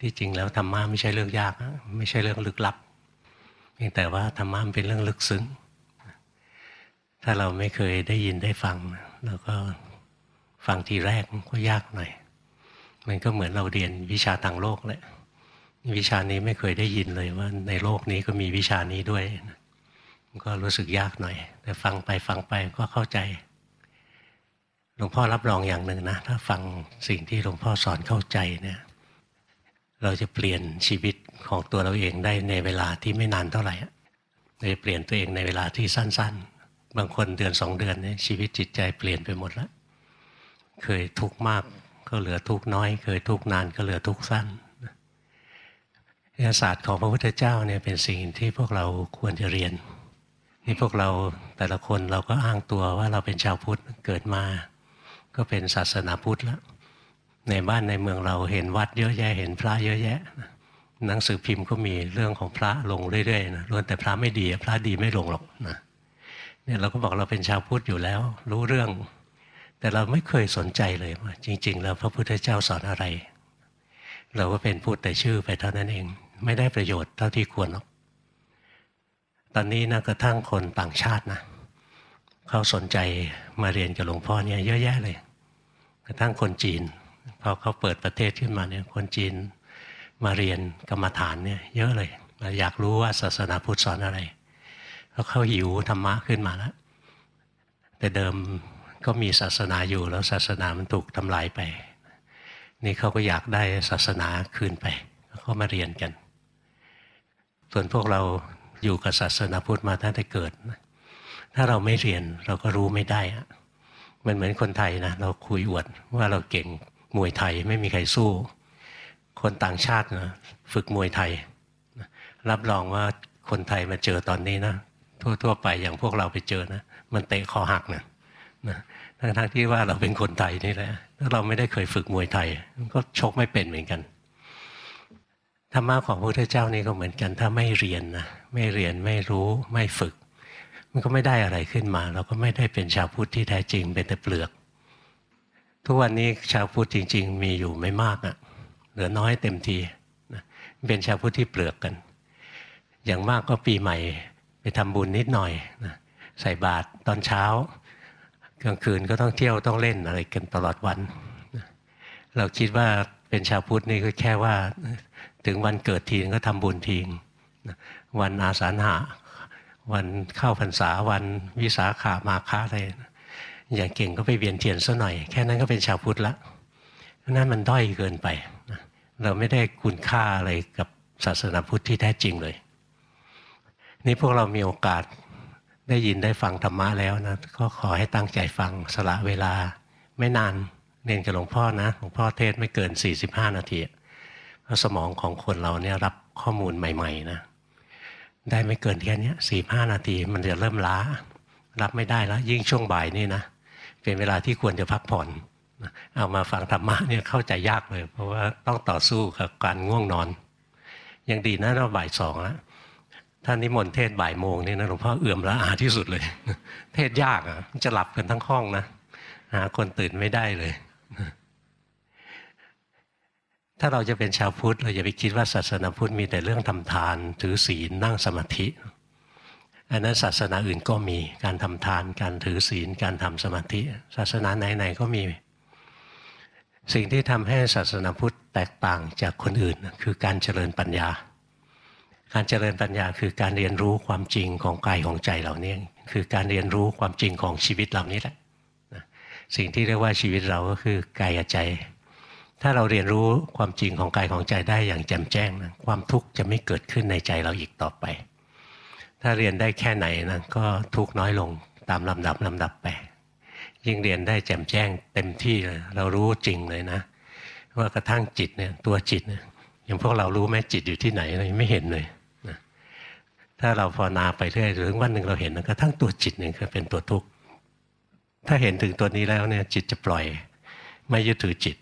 ที่จริงแล้วธรรมะไม่ใช่เรื่องยาก ไม่ใช่เรื่องลึกลับเพียงแต่ว่าธรรมะเป็นเรื่องลึกซึ้ง ถ้าเราไม่เคยได้ยินได้ฟังเราก็ฟังทีแรกก็ยากหน่อย มันก็เหมือนเราเรียนวิชาทางโลกแหละวิชานี้ไม่เคยได้ยินเลยว่าในโลกนี้ก็มีวิชานี้ด้วย ก็รู้สึกยากหน่อย แต่ฟังไปฟังไปก็เข้าใจหลวงพ่อรับรองอย่างหนึ่งนะ ถ้าฟังสิ่งที่หลวงพ่อสอนเข้าใจเนี่ย เราจะเปลี่ยนชีวิตของตัวเราเองได้ในเวลาที่ไม่นานเท่าไหร่เราจะเปลี่ยนตัวเองในเวลาที่สั้น ๆ บางคนเดือนสองเดือนเนี่ยชีวิตจิตใจเปลี่ยนไปหมดแล้ว เคยทุกข์มากก็เหลือทุกข์น้อย เคยทุกข์นานก็เหลือทุกข์สั้นศาสตร์ของพระพุทธเจ้าเนี่ยเป็นสิ่งที่พวกเราควรจะเรียนนี่พวกเราแต่ละคนเราก็อ้างตัวว่าเราเป็นชาวพุทธเกิดมา ก็เป็นศาสนาพุทธแล้ว ในบ้านในเมืองเราเห็นวัดเยอะแยะเห็นพระเยอะแยะหนังสือพิมพ์ก็มีเรื่องของพระลงเรื่อยๆนะล้วนแต่พระไม่ดีพระดีไม่ลงหรอกนะเนี่ยเราก็บอกเราเป็นชาวพุทธอยู่แล้ว รู้เรื่อง แต่เราไม่เคยสนใจเลยว่าจริง ๆ แล้วพระพุทธเจ้าสอนอะไร เราก็เป็นพูดแต่ชื่อไปเท่านั้นเอง ไม่ได้ประโยชน์เท่าที่ควรหรอกตอนนี้นะกระทั่งคนต่างชาตินะเขาสนใจมาเรียนกับหลวงพ่อเนี่ยเยอะแยะเลย กระทั่งคนจีน พอเขาเปิดประเทศขึ้นมาเนี่ยคนจีนมาเรียนกรรมฐานเนี่ยเยอะเลยมาอยากรู้ว่าศาสนาพุทธสอนอะไรเพราะเขาหิวธรรมะขึ้นมาแล้ว แต่เดิมก็มีศาสนาอยู่แล้วศาสนามันถูกทำลายไป นี่เขาก็อยากได้ศาสนาคืนไปเขามาเรียนกัน ส่วนพวกเราอยู่กับศาสนาพุทธมาตั้งแต่เกิด ถ้าเราไม่เรียนเราก็รู้ไม่ได้มันเหมือนคนไทยนะเราคุยอวดว่าเราเก่ง มวยไทยไม่มีใครสู้ คนต่างชาตินะฝึกมวยไทย รับรองว่าคนไทยมาเจอตอนนี้นะทั่วๆไปอย่างพวกเราไปเจอนะ มันเตะคอหักนะนะทั้งๆที่ว่าเราเป็นคนไทยนี่แหละถ้าเราไม่ได้เคยฝึกมวยไทย ก็ชกไม่เป็นเหมือนกันธรรมะของพระพุทธเจ้านี่ก็เหมือนกัน ถ้าไม่เรียนนะไม่เรียนไม่รู้ไม่ฝึก มันก็ไม่ได้อะไรขึ้นมา เราก็ไม่ได้เป็นชาวพุทธที่แท้จริงเป็นแต่เปลือก ทุกวันนี้ชาวพุทธจริง ๆ มีอยู่ไม่มากอะ่ะเหลือน้อยเต็มทีนะเป็นชาวพุทธที่เปลือกกัน อย่างมากก็ปีใหม่ไปทำบุญนิดหน่อยนะใส่บาตรตอนเช้า กลางคืนก็ต้องเที่ยวต้องเล่นอะไรกันตลอดวันเราคิดว่าเป็นชาวพุทธนี่ก็แค่ว่า ถึงวันเกิดทีก็ทำบุญทีวันอาสาฬหะวันเข้าพรรษาวันวิสาขามาค้าอะไร อย่างเก่งก็ไปเวียนเทียนซะหน่อย แค่นั้นก็เป็นชาวพุทธละนั่นมันด้อยเกินไป เราไม่ได้คุณค่าอะไรกับศาสนาพุทธที่แท้จริงเลย นี่พวกเรามีโอกาสได้ยินได้ฟังธรรมะแล้วนะก็ขอให้ตั้งใจฟังสละเวลาไม่นานเรียนกับหลวงพ่อนะหลวงพ่อเทศไม่เกิน 45 นาทีเพราะสมองของคนเราเนี่ยรับข้อมูลใหม่ๆนะได้ไม่เกินแค่นี้สี่ห้านาทีมันจะเริ่มล้า รับไม่ได้แล้ว ยิ่งช่วงบ่ายนี่นะ เป็นเวลาที่ควรจะพักผ่อนเอามาฟังธรรมะเนี่ยเข้าใจยากเลย เพราะว่าต้องต่อสู้กับการง่วงนอน ยังดีนะเราบ่ายสองแล้วท่านนิมนต์เทศบ่ายโมงนี่นะหลวงพ่อเอื่อมละอาที่สุดเลย เทศยากอะจะหลับกันทั้งห้องนะหาคนตื่นไม่ได้เลย ถ้าเราจะเป็นชาวพุทธเราอย่าไปคิดว่าศาสนาพุทธมีแต่เรื่องทำทาน ถือศีลนั่งสมาธิ อันนั้นศาสนาอื่นก็มีการทำทาน การถือศีล การทำสมาธิ ศาสนาไหนๆก็มี สิ่งที่ทำให้ศาสนาพุทธแตกต่างจากคนอื่น คือการเจริญปัญญา การเจริญปัญญาคือการเรียนรู้ความจริงของกายของใจเหล่านี้คือการเรียนรู้ความจริงของชีวิตเหล่านี้แหละสิ่งที่เรียกว่าชีวิตเราก็คือกายใจ ถ้าเราเรียนรู้ความจริงของกายของใจได้อย่างแจ่มแจ้งนะความทุกข์จะไม่เกิดขึ้นในใจเราอีกต่อไป ถ้าเรียนได้แค่ไหนนะก็ทุกน้อยลงตามลำดับลำดับไป ยิ่งเรียนได้แจ่มแจ้งเต็มที่เลยเรารู้จริงเลยนะ ว่ากระทั่งจิตเนี่ยตัวจิตเนี่ยอย่างพวกเรารู้ไหมจิตอยู่ที่ไหนเราไม่เห็นเลยนะถ้าเราภาวนาไปเรื่อยถึงวันหนึ่งเราเห็นนะกระทั่งตัวจิตเนี่ยคือเป็นตัวทุกข์ถ้าเห็นถึงตัวนี้แล้วเนี่ยจิตจะปล่อยไม่ยึดถือจิต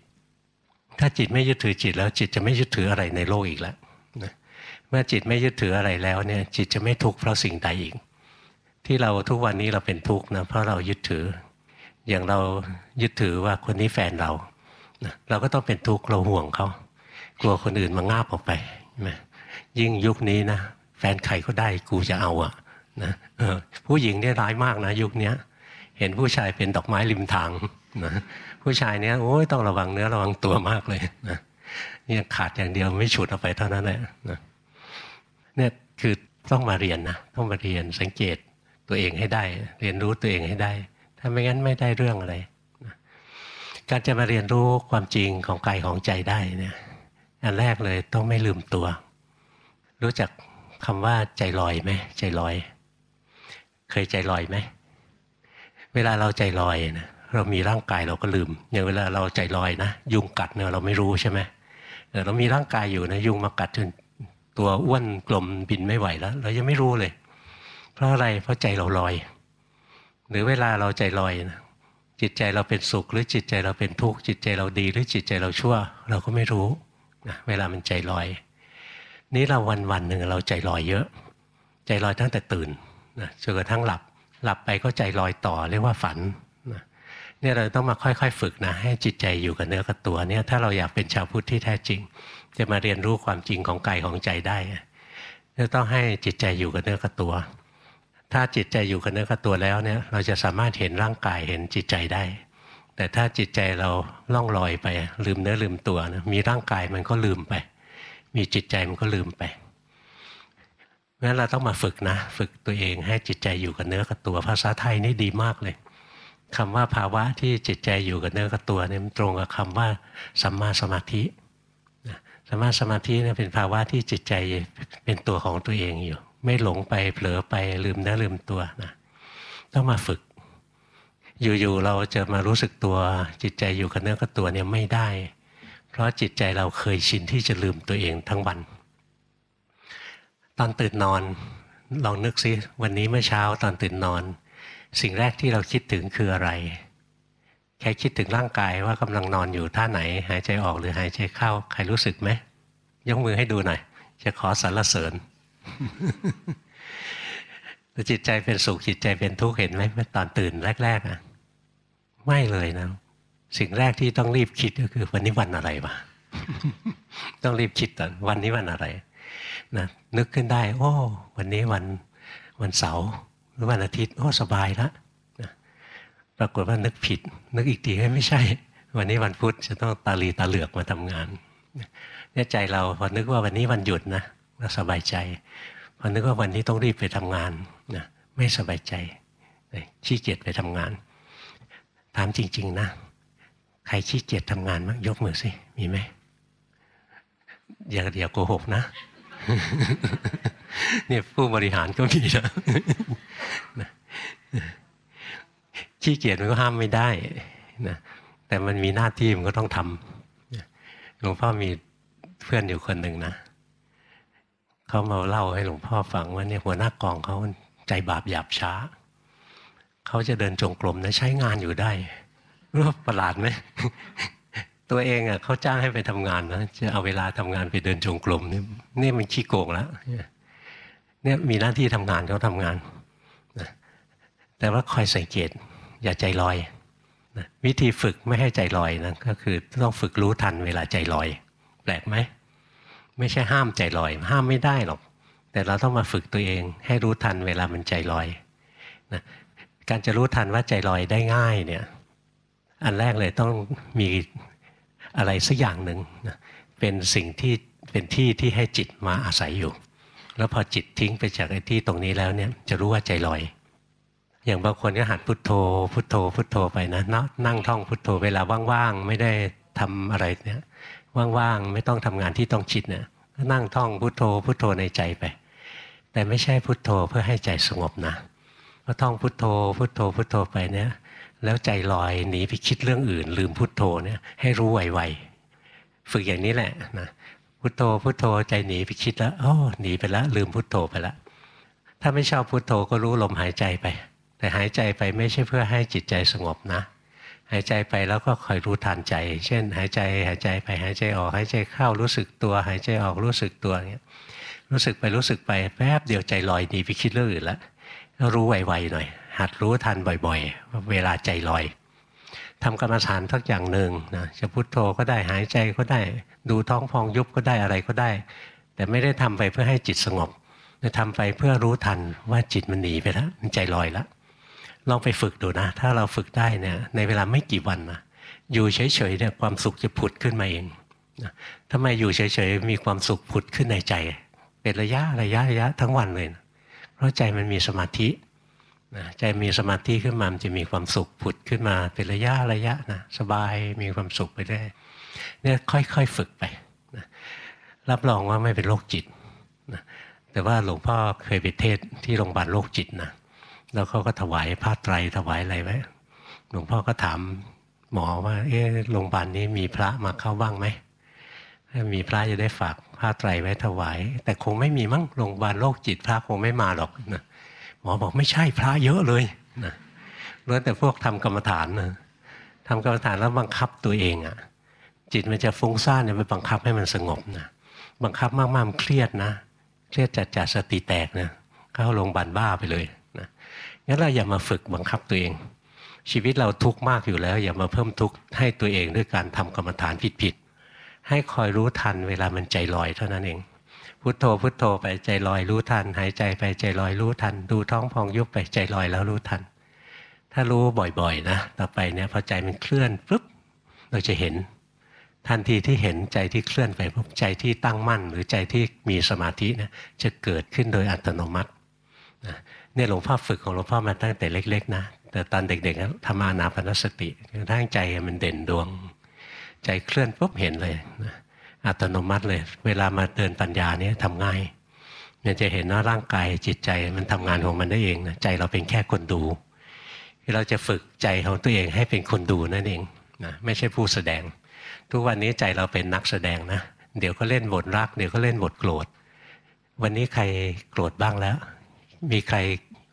ถ้าจิตไม่ยึดถือจิตแล้วจิตจะไม่ยึดถืออะไรในโลกอีกแล้ว เมื่อจิตไม่ยึดถืออะไรแล้วเนี่ยจิตจะไม่ทุกข์เพราะสิ่งใดอีก ที่เราทุกวันนี้เราเป็นทุกข์นะเพราะเรายึดถือ อย่างเรายึดถือว่าคนนี้แฟนเรา เราก็ต้องเป็นทุกข์เราห่วงเขากลัวคนอื่นมางาบออกไปยิ่งยุคนี้นะแฟนใครก็ได้กูจะเอาอะนะผู้หญิงเนี่ยร้ายมากนะ ยุคนี้เห็นผู้ชายเป็นดอกไม้ริมทางนะผู้ชายเนี่ยโอ้ยต้องระวังเนื้อระวังตัวมากเลยนะนี่ยขาดอย่างเดียวไม่ฉุดเอาไปเท่านั้นแหละนะ เนี่ยคือต้องมาเรียนนะต้องมาเรียนสังเกตตัวเองให้ได้ เรียนรู้ตัวเองให้ได้ ถ้าไม่งั้นไม่ได้เรื่องอะไรนะการจะมาเรียนรู้ความจริงของกายของใจได้เนี่ยอันแรกเลยต้องไม่ลืมตัว รู้จักคำว่าใจลอยไหมใจลอย เคยใจลอยไหมเวลาเราใจลอยนะเรามีร่างกายเราก็ลืมอย่างเวลาเราใจลอยนะยุงกัดเนี่ยเราไม่รู้ใช่ไหมเรามีร่างกายอยู่นะยุงมากัดจน ตัวอ้วนกลมบินไม่ไหวแล้ว เรายังไม่รู้เลย เพราะอะไรเพราะใจเราลอย หรือเวลาเราใจลอยนะจิตใจเราเป็นสุข หรือจิตใจเราเป็นทุกข์จิตใจเราดี หรือจิตใจเราชั่ว เราก็ไม่รู้นะเวลามันใจลอย นี้เราวันวันหนึ่งเราใจลอยเยอะ ใจลอยตั้งแต่ตื่นนะจนกระทั่งหลับหลับไปก็ใจลอยต่อเรียกว่าฝันนะเนี่ยเราต้องมาค่อยๆ ฝึกนะให้จิตใจอยู่กับเนื้อกับตัวเนี่ยถ้าเราอยากเป็นชาวพุทธที่แท้จริง จะมาเรียนรู้ความจริงของกายของใจได้จะต้องให้จิตใจอยู่กับเนื้อกับตัว ถ้าจิตใจอยู่กับเนื้อกับตัวแล้วเนี่ย เราจะสามารถเห็นร่างกายเห็นจิตใจได้ แต่ถ้าจิตใจเราล่องลอยไป ลืมเนื้อลืมตัวนะมีร่างกายมันก็ลืมไป มีจิตใจมันก็ลืมไปงั้นเราต้องมาฝึกนะ ฝึกตัวเองให้จิตใจอยู่กับเนื้อกับตัว ภาษาไทยนี่ดีมากเลยคำว่าภาวะที่จิตใจอยู่กับเนื้อกับตัวเนี่ยมันตรงกับคำว่าสัมมาสมาธิ สมมาสมาธิเนี่ยเป็นภาวะที่จิตใจเป็นตัวของตัวเองอยู่ ไม่หลงไปเผลอไปลืมเนื้อลืมตัวนะต้องมาฝึก อยู่ๆเราจะมารู้สึกตัวจิตใจอยู่กับเนื้อกับตัวเนี่ยไม่ได้ เพราะจิตใจเราเคยชินที่จะลืมตัวเองทั้งวัน ตอนตื่นนอนลองนึกซิวันนี้เมื่อเช้าตอนตื่นนอน สิ่งแรกที่เราคิดถึงคืออะไร แค่คิดถึงร่างกายว่ากำลังนอนอยู่ท่าไหน หายใจออกหรือหายใจเข้า ใครรู้สึกไหมยกมือให้ดูหน่อย จะขอสรรเสริญแต่จิตใจเป็นสุขจิตใจเป็นทุกข์เห็นไหมตอนตื่นแรกๆอะไม่เลยนะ สิ่งแรกที่ต้องรีบคิดก็คือ วันนี้วันอะไรวะต้องรีบคิดตอนวันนี้วันอะไรนะนึกขึ้นได้ โอ้ วันนี้วันวันเสาร์หรือวันอาทิตย์โอ้สบายแล้วนะ ปรากฏว่านึกผิด นึกอีกทีให้ไม่ใช่ วันนี้วันพุธจะต้องตาลีตาเหลือกมาทำงานเนี่ยใจเราพอนึกว่าวันนี้วันหยุดนะเราสบายใจพอนึกว่าวันนี้ต้องรีบไปทำงานนะไม่สบายใจขี้เกียจไปทำงาน ถามจริง ๆ นะใครขี้เกียจทำงานมั้งยกมือสิมีไหมอย่าอย่าโกหกนะเนี่ยผู้บริหารก็มีนะ ขี้เกียจมันก็ห้ามไม่ได้นะแต่มันมีหน้าที่มันก็ต้องทำหลวงพ่อมีเพื่อนอยู่คนหนึ่งนะเขามาเล่าให้หลวงพ่อฟังว่าเนี่ยหัวหน้ากองเขาใจบาปหยาบช้า เขาจะเดินจงกรมนะใช้งานอยู่ได้รู้ประหลาดไหมตัวเองอะเขาจ้างให้ไปทำงานนะจะเอาเวลาทำงานไปเดินจงกรมนี่นี่มันขี้โกงแล้วเนี่ยมีหน้าที่ทำงานเขาทำงานแต่ว่าคอยสังเกต อย่าใจลอยนะวิธีฝึกไม่ให้ใจลอยนะก็คือต้องฝึกรู้ทันเวลาใจลอย แปลกไหมไม่ใช่ห้ามใจลอย ห้ามไม่ได้หรอก แต่เราต้องมาฝึกตัวเอง ให้รู้ทันเวลามันใจลอยนะการจะรู้ทันว่าใจลอยได้ง่ายเนี่ยอันแรกเลยต้องมีอะไรสักอย่างหนึ่งนะเป็นสิ่งที่เป็นที่ที่ให้จิตมาอาศัยอยู่ แล้วพอจิตทิ้งไปจากไอ้ที่ตรงนี้แล้วเนี่ยจะรู้ว่าใจลอย อย่างบางคนก็หัดพุทโธ พุทโธ พุทโธไปนะนั่งท่องพุทโธเวลาว่างๆไม่ได้ทำอะไรเนี่ยว่างๆไม่ต้องทำงานที่ต้องคิดเนี่ยนั่งท่องพุทโธ พุทโธในใจไป แต่ไม่ใช่พุทโธเพื่อให้ใจสงบนะพอท่องพุทโธ พุทโธ พุทโธไปเนี่ยแล้วใจลอยหนีไปคิดเรื่องอื่น ลืมพุทโธเนี่ยให้รู้ไวๆฝึกอย่างนี้แหละนะพุทโธพุทโธใจหนีไปคิดแล้วอ๋อหนีไปแล้วลืมพุทโธไปแล้วถ้าไม่ชอบพุทโธก็รู้ลมหายใจไป แต่หายใจไปไม่ใช่เพื่อให้จิตใจสงบนะ หายใจไปแล้วก็คอยรู้ทันใจ เช่น หายใจหายใจไปหายใจออกหายใจเข้ารู้สึกตัว หายใจออกรู้สึกตัวเนี่ยรู้สึกไปรู้สึกไปแป๊บเดียวใจลอยหนีไปคิดเรื่องอื่นแล้วรู้ไวๆหน่อย หัดรู้ทันบ่อยๆ เวลาใจลอยทำกรรมฐานทักอย่างหนึ่งนะจะพุโทโธก็ได้หายใจก็ได้ ดูท้องพองยุบก็ได้อะไรก็ได้ แต่ไม่ได้ทำไปเพื่อให้จิตสงบจะทำไปเพื่อรู้ทันว่าจิตมันหนีไปแล้วมันใจลอยแล้ว ลองไปฝึกดูนะ ถ้าเราฝึกได้เนี่ยในเวลาไม่กี่วันนะอยู่เฉยๆเนี่ยความสุขจะผุดขึ้นมาเองทำไมอยู่เฉยๆมีความสุขผุดขึ้นในใจ เป็นระยะระยะระยะทั้งวันเลยนะเพราะใจมันมีสมาธิใจมีสมาธิขึ้นมามันจะมีความสุขผุดขึ้นมาเป็นระยะระยะนะสบายมีความสุขไปได้เนี่ยค่อยๆฝึกไปนะรับรองว่าไม่เป็นโรคจิตนะแต่ว่าหลวงพ่อเคยไปเทศที่โรงพยาบาลโรคจิตนะ แล้วเขาก็ถวายผ้าไตรถวายอะไรไว้ หลวงพ่อก็ถามหมอว่า เออโรงพยาบาลนี้มีพระมาเข้าบ้างไหมถ้ามีพระจะได้ฝากผ้าไตรไว้ถวาย แต่คงไม่มีมั้งโรงพยาบาลโรคจิตพระคงไม่มาหรอกนะหมอบอกไม่ใช่พระเยอะเลยนะล้วแต่พวกทำกรรมฐานนะทำกรรมฐานแล้วบังคับตัวเองอะ่ะ จิตมันจะฟุ้งซ่านเนี่ยไปบังคับให้มันสงบนะบังคับมากๆมันเครียดนะ เครียดจัดจัดสติแตกนะเข้าโรงพยาบาลบ้าไปเลย งั้นเราอย่ามาฝึกบังคับตัวเอง ชีวิตเราทุกข์มากอยู่แล้ว อย่ามาเพิ่มทุกข์ให้ตัวเองด้วยการทำกรรมฐานผิดๆให้คอยรู้ทันเวลามันใจลอยเท่านั้นเองพุทโธพุทโธไปใจลอยรู้ทัน หายใจไปใจลอยรู้ทัน ดูท้องพองยุบไปใจลอยแล้วรู้ทัน ถ้ารู้บ่อยๆนะต่อไปเนี่ยพอใจมันเคลื่อนปุ๊บเราจะเห็น ทันทีที่เห็นใจที่เคลื่อนไปปุ๊บใจที่ตั้งมั่น หรือใจที่มีสมาธินะจะเกิดขึ้นโดยอัตโนมัติ เนี่ยหลวงพ่อฝึกของหลวงพ่อมาตั้งแต่เล็ก ๆ นะ แต่ตอนเด็กๆทำอานาปนสติทั้งใจมันเด่นดวง ใจเคลื่อนปุ๊บเห็นเลยนะอัตโนมัติเลย เวลามาเดินปัญญาเนี่ยทำง่ายมันจะเห็นว่าร่างกายจิตใจมันทำงานของมันได้เองนะใจเราเป็นแค่คนดูเราจะฝึกใจของตัวเองให้เป็นคนดูนั่นเองนะไม่ใช่ผู้แสดง ทุกวันนี้ใจเราเป็นนักแสดงนะ เดี๋ยวก็เล่นบทรัก เดี๋ยวก็เล่นบทโกรธ วันนี้ใครโกรธบ้างแล้ว มีใคร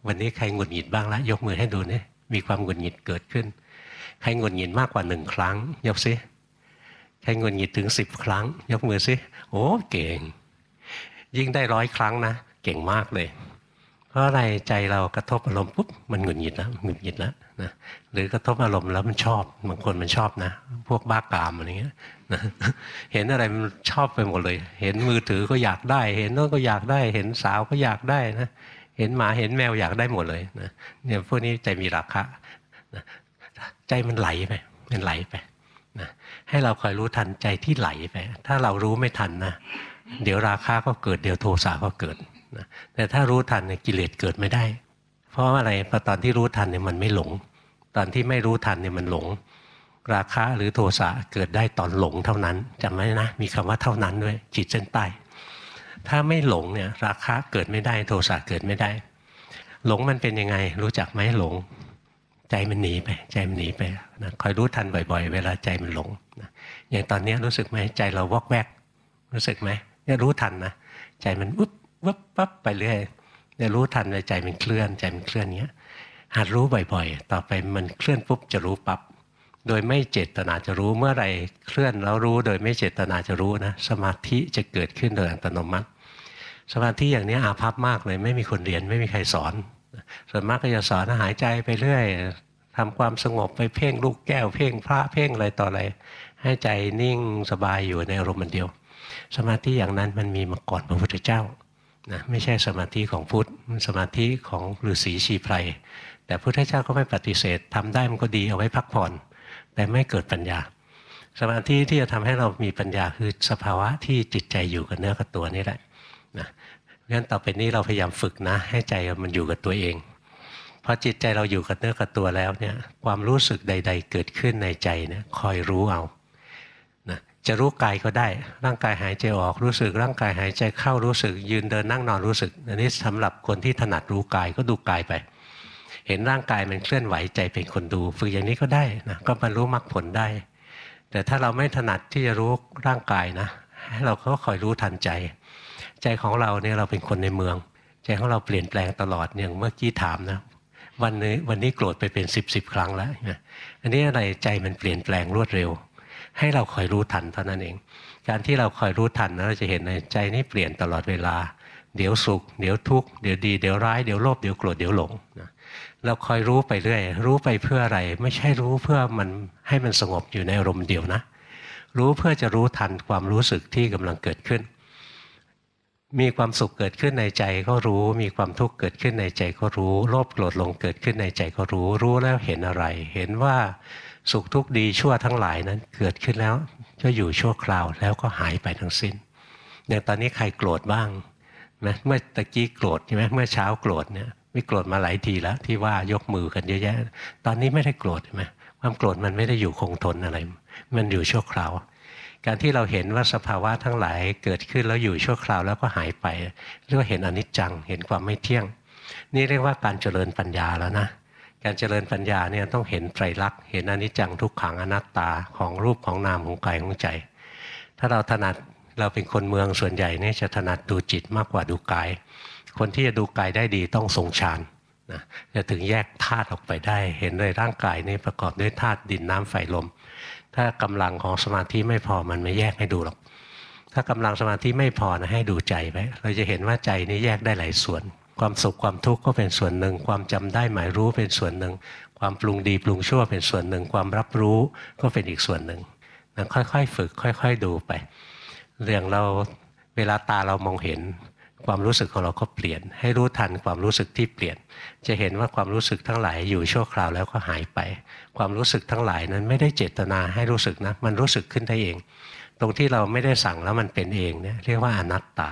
วันนี้ใครหงุดหงิดบ้างแล้วยกมือให้ดูเนี่ยมีความหงุดหงิดเกิดขึ้น ใครหงุดหงิดมากกว่าหนึ่งครั้ง ยกซิใครหงุดหงิดถึงสิบครั้ง ยกมือซิโอ้เก่ง ยิ่งได้ร้อยครั้งนะเก่งมากเลย เพราะอะไรใจเรากระทบอารมณ์ปุ๊บมันหงุดหงิดแล้วหงุดหงิดแล้วนะหรือกระทบอารมณ์แล้วมันชอบบางคนมันชอบนะ พวกบ้ากามอะไรเงี้ยนะเห็นอะไรมันชอบไปหมดเลย เห็นมือถือก็อยากได้ เห็นโน้นก็อยากได้ เห็นสาวก็อยากได้นะ เห็นหมาเห็นแมวอยากได้หมดเลยนะเนี่ยพวกนี้ใจมีราคะนะใจมันไหลไปมันไหลไปนะให้เราคอยรู้ทันใจที่ไหลไป ถ้าเรารู้ไม่ทันนะเดี๋ยวราคะก็เกิดเดี๋ยวโทสะก็เกิดนะแต่ถ้ารู้ทันเนี่ยกิเลสเกิดไม่ได้ เพราะอะไรพอตอนที่รู้ทันเนี่ยมันไม่หลง ตอนที่ไม่รู้ทันเนี่ยมันหลง ราคะหรือโทสะเกิดได้ตอนหลงเท่านั้นจำไว้นะ มีคำว่าเท่านั้นด้วยจิตเส้นใต้ ถ้าไม่หลงเนี่ยราคะเกิดไม่ได้โทสะเกิดไม่ได้ หลงมันเป็นยังไง รู้จักไหมหลง ใจมันหนีไป ใจมันหนีไปนะคอยรู้ทันบ่อยๆ เวลาใจมันหลงนะอย่างตอนนี้รู้สึกไหมใจเราวอกแวก รู้สึกไหมเนี่ยรู้ทันนะใจมันวุบวับปั๊บไปเรื่อยเนี่ยรู้ทันเลยใจมันเคลื่อน ใจมันเคลื่อนเนี้ยหัดรู้บ่อยๆ ต่อไปมันเคลื่อนปุ๊บจะรู้ปับ๊บโดยไม่เจตนาจะรู้เมื่อไรเคลื่อนแล้วรู้ โดยไม่เจตนาจะรู้นะสมาธิจะเกิดขึ้นโดยอัตโนมัติ สมาธิอย่างนี้อาภัพมากเลย ไม่มีคนเรียนไม่มีใครสอน ส่วนมากก็จะสอนหายใจไปเรื่อยทำความสงบไปเพ่งลูกแก้วเพ่งพระเพ่งอะไรต่ออะไรให้ใจนิ่งสบายอยู่ในอารมณ์เดียว สมาธิอย่างนั้นมันมีมาก่อนพระพุทธเจ้านะไม่ใช่สมาธิของพุทธสมาธิของฤาษีชีไพรแต่พระพุทธเจ้าก็ไม่ปฏิเสธทำได้มันก็ดีเอาไว้พักผ่อน แต่ไม่เกิดปัญญา สมาธิที่จะทำให้เรามีปัญญาคือสภาวะที่จิตใจอยู่กับเนื้อกับตัวนี่แหละ งั้นต่อไปนี้เราพยายามฝึกนะ ให้ใจมันอยู่กับตัวเองพอจิตใจเราอยู่กับเนื้อกับตัวแล้วเนี่ยความรู้สึกใด ๆ เกิดขึ้นในใจเนี่ยคอยรู้เอานะจะรู้กายก็ได้ ร่างกายหายใจออกรู้สึก ร่างกายหายใจเข้ารู้สึก ยืนเดินนั่งนอนรู้สึก อันนี้สำหรับคนที่ถนัดรู้กายก็ดูกายไป เห็นร่างกายมันเคลื่อนไหวใจเป็นคนดู ฝึกอย่างนี้ก็ได้นะก็บรรลุมรรคผลได้ แต่ถ้าเราไม่ถนัดที่จะรู้ร่างกายนะให้เราก็คอยรู้ทันใจ ใจของเราเนี่ยเราเป็นคนในเมือง ใจของเราเปลี่ยนแปลงตลอดอย่างเมื่อกี้ถามนะวันนี้วันนี้โกรธไปเป็นสิบสิบครั้งแล้วนะอันนี้อะไรใจมันเปลี่ยนแปลงรวดเร็ว ให้เราคอยรู้ทันเท่านั้นเอง การที่เราคอยรู้ทันนะเราจะเห็นในใจนี่เปลี่ยนตลอดเวลา เดี๋ยวสุข เดี๋ยวทุกข์เดี๋ยวดีเดี๋ยวร้ายเดี๋ยวโลภเดี๋ยวโกรธเดี๋ยวหลงนะเราคอยรู้ไปเรื่อย รู้ไปเพื่ออะไร ไม่ใช่รู้เพื่อมันให้มันสงบอยู่ในอารมณ์เดียวนะ รู้เพื่อจะรู้ทันความรู้สึกที่กำลังเกิดขึ้น มีความสุขเกิดขึ้นในใจก็รู้ มีความทุกข์เกิดขึ้นในใจก็รู้ โลภโกรธลงเกิดขึ้นในใจก็รู้ รู้แล้วเห็นอะไร เห็นว่าสุขทุกข์ดีชั่วทั้งหลายนั้นเกิดขึ้นแล้วก็อยู่ชั่วคราวแล้วก็หายไปทั้งสิ้น อย่างตอนนี้ใครโกรธบ้างนะเมื่อตะกี้โกรธใช่ไหมเมื่อเช้าโกรธเนี่ยไม่โกรธมาหลายทีแล้ว ที่ว่ายกมือกันเยอะแยะ ตอนนี้ไม่ได้โกรธใช่ไหมความโกรธมันไม่ได้อยู่คงทนอะไร มันอยู่ชั่วคราว การที่เราเห็นว่าสภาวะทั้งหลายเกิดขึ้นแล้วอยู่ชั่วคราวแล้วก็หายไปเรียกว่าเห็นอนิจจัง เห็นความไม่เที่ยง นี่เรียกว่าการเจริญปัญญาแล้วนะการเจริญปัญญาเนี่ยต้องเห็นไตรลักษณ์เห็นอนิจจังทุกขังอนัตตาของรูปของนามของกายของใจ ถ้าเราถนัดเราเป็นคนเมืองส่วนใหญ่เนี่ยจะถนัดดูจิตมากกว่าดูกาย คนที่จะดูกายได้ดีต้องทรงฌานนะจะถึงแยกธาตุออกไปได้ เห็นเลยร่างกายนี้ประกอบด้วยธาตุดินน้ำไฟลม ถ้ากำลังของสมาธิไม่พอมันไม่แยกให้ดูหรอก ถ้ากำลังสมาธิไม่พอนะให้ดูใจไปเราจะเห็นว่าใจนี้แยกได้หลายส่วน ความสุขความทุกข์ก็เป็นส่วนหนึ่ง ความจำได้หมายรู้เป็นส่วนหนึ่ง ความปรุงดีปรุงชั่วเป็นส่วนหนึ่ง ความรับรู้ก็เป็นอีกส่วนหนึ่งนะค่อยๆฝึก ค่อยๆดูไป เรื่องเราเวลาตาเรามองเห็นความรู้สึกของเราก็เปลี่ยน ให้รู้ทันความรู้สึกที่เปลี่ยน จะเห็นว่าความรู้สึกทั้งหลายอยู่ชั่วคราวแล้วก็หายไป ความรู้สึกทั้งหลายนั้นไม่ได้เจตนาให้รู้สึกนะมันรู้สึกขึ้นได้เอง ตรงที่เราไม่ได้สั่งแล้วมันเป็นเองเนี่ยเรียกว่าอนัตตา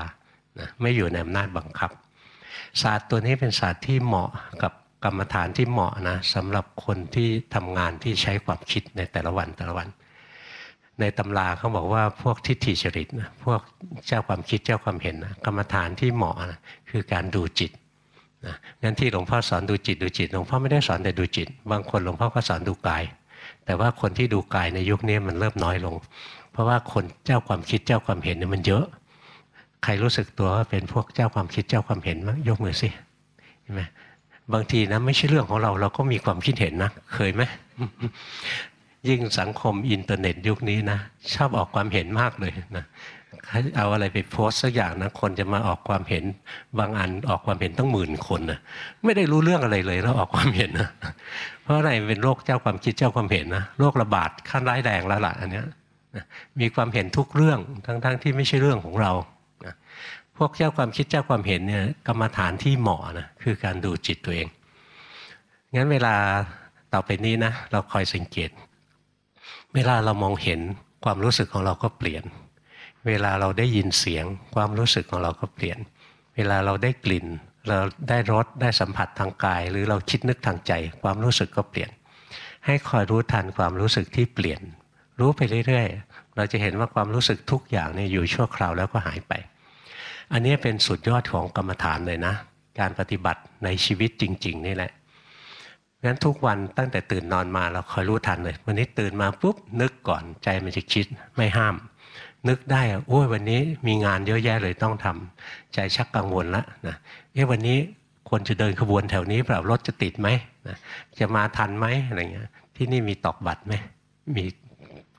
นะไม่อยู่ในอำนาจบังคับ ศาสตร์ตัวนี้เป็นศาสตร์ที่เหมาะกับกรรมฐานที่เหมาะนะสำหรับคนที่ทำงานที่ใช้ความคิดในแต่ละวันแต่ละวัน ในตำราเขาบอกว่าพวกทิฏฐิจริตนะพวกเจ้าความคิดเจ้าความเห็นนะกรรมฐานที่เหมาะนะคือการดูจิต นะงั้นที่หลวงพ่อสอนดูจิตดูจิตหลวงพ่อไม่ได้สอนแต่ดูจิต บางคนหลวงพ่อก็สอนดูกาย แต่ว่าคนที่ดูกายในยุคนี้มันเริ่มน้อยลง เพราะว่าคนเจ้าความคิดเจ้าความเห็นเนี่ยมันเยอะ ใครรู้สึกตัวว่าเป็นพวกเจ้าความคิดเจ้าความเห็นมั้งยกมือสิเห็นไหมบางทีนะไม่ใช่เรื่องของเราเราก็มีความคิดเห็นนะเคยไหมยิ่งสังคมอินเทอร์เน็ตยุคนี้นะชอบออกความเห็นมากเลยนะ เอาอะไรไปโพสสักอย่างนะคนจะมาออกความเห็นบางอันออกความเห็นตั้งหมื่นคนนะไม่ได้รู้เรื่องอะไรเลยแล้วออกความเห็นนะเพราะอะไรเป็นโรคเจ้าความคิดเจ้าความเห็นนะโรคระบาดขั้นร้ายแรงแล้วล่ะอันเนี้ยมีความเห็นทุกเรื่องทั้งๆทที่ไม่ใช่เรื่องของเราพวกเจ้าความคิดเจ้าความเห็นเนี่ยกรรมฐานที่เหมาะนะคือการดูจิตตัวเองงั้นเวลาต่อไปนี้นะเราคอยสังเกต เวลาเรามองเห็นความรู้สึกของเราก็เปลี่ยน เวลาเราได้ยินเสียง ความรู้สึกของเราก็เปลี่ยน เวลาเราได้กลิ่น เราได้รสได้สัมผัสทางกาย หรือเราคิดนึกทางใจ ความรู้สึกก็เปลี่ยน ให้คอยรู้ทันความรู้สึกที่เปลี่ยน รู้ไปเรื่อยๆ เราจะเห็นว่าความรู้สึกทุกอย่างเนี่ยอยู่ชั่วคราวแล้วก็หายไป อันนี้เป็นสุดยอดของกรรมฐานเลยนะ การปฏิบัติในชีวิตจริง ๆ นี่แหละงั้นทุกวันตั้งแต่ตื่นนอนมาเราคอยรู้ทันเลย วันนี้ตื่นมาปุ๊บนึกก่อนใจมันจะคิดไม่ห้าม นึกได้อะโอ้ยวันนี้มีงานเยอะแยะเลยต้องทำใจชักกังวลละนะเอ๊ะวันนี้คนจะเดินขบวนแถวนี้เปล่ารถจะติดไหมนะจะมาทันไหมอะไรเงี้ย ที่นี่มีตอกบัตรไหมมี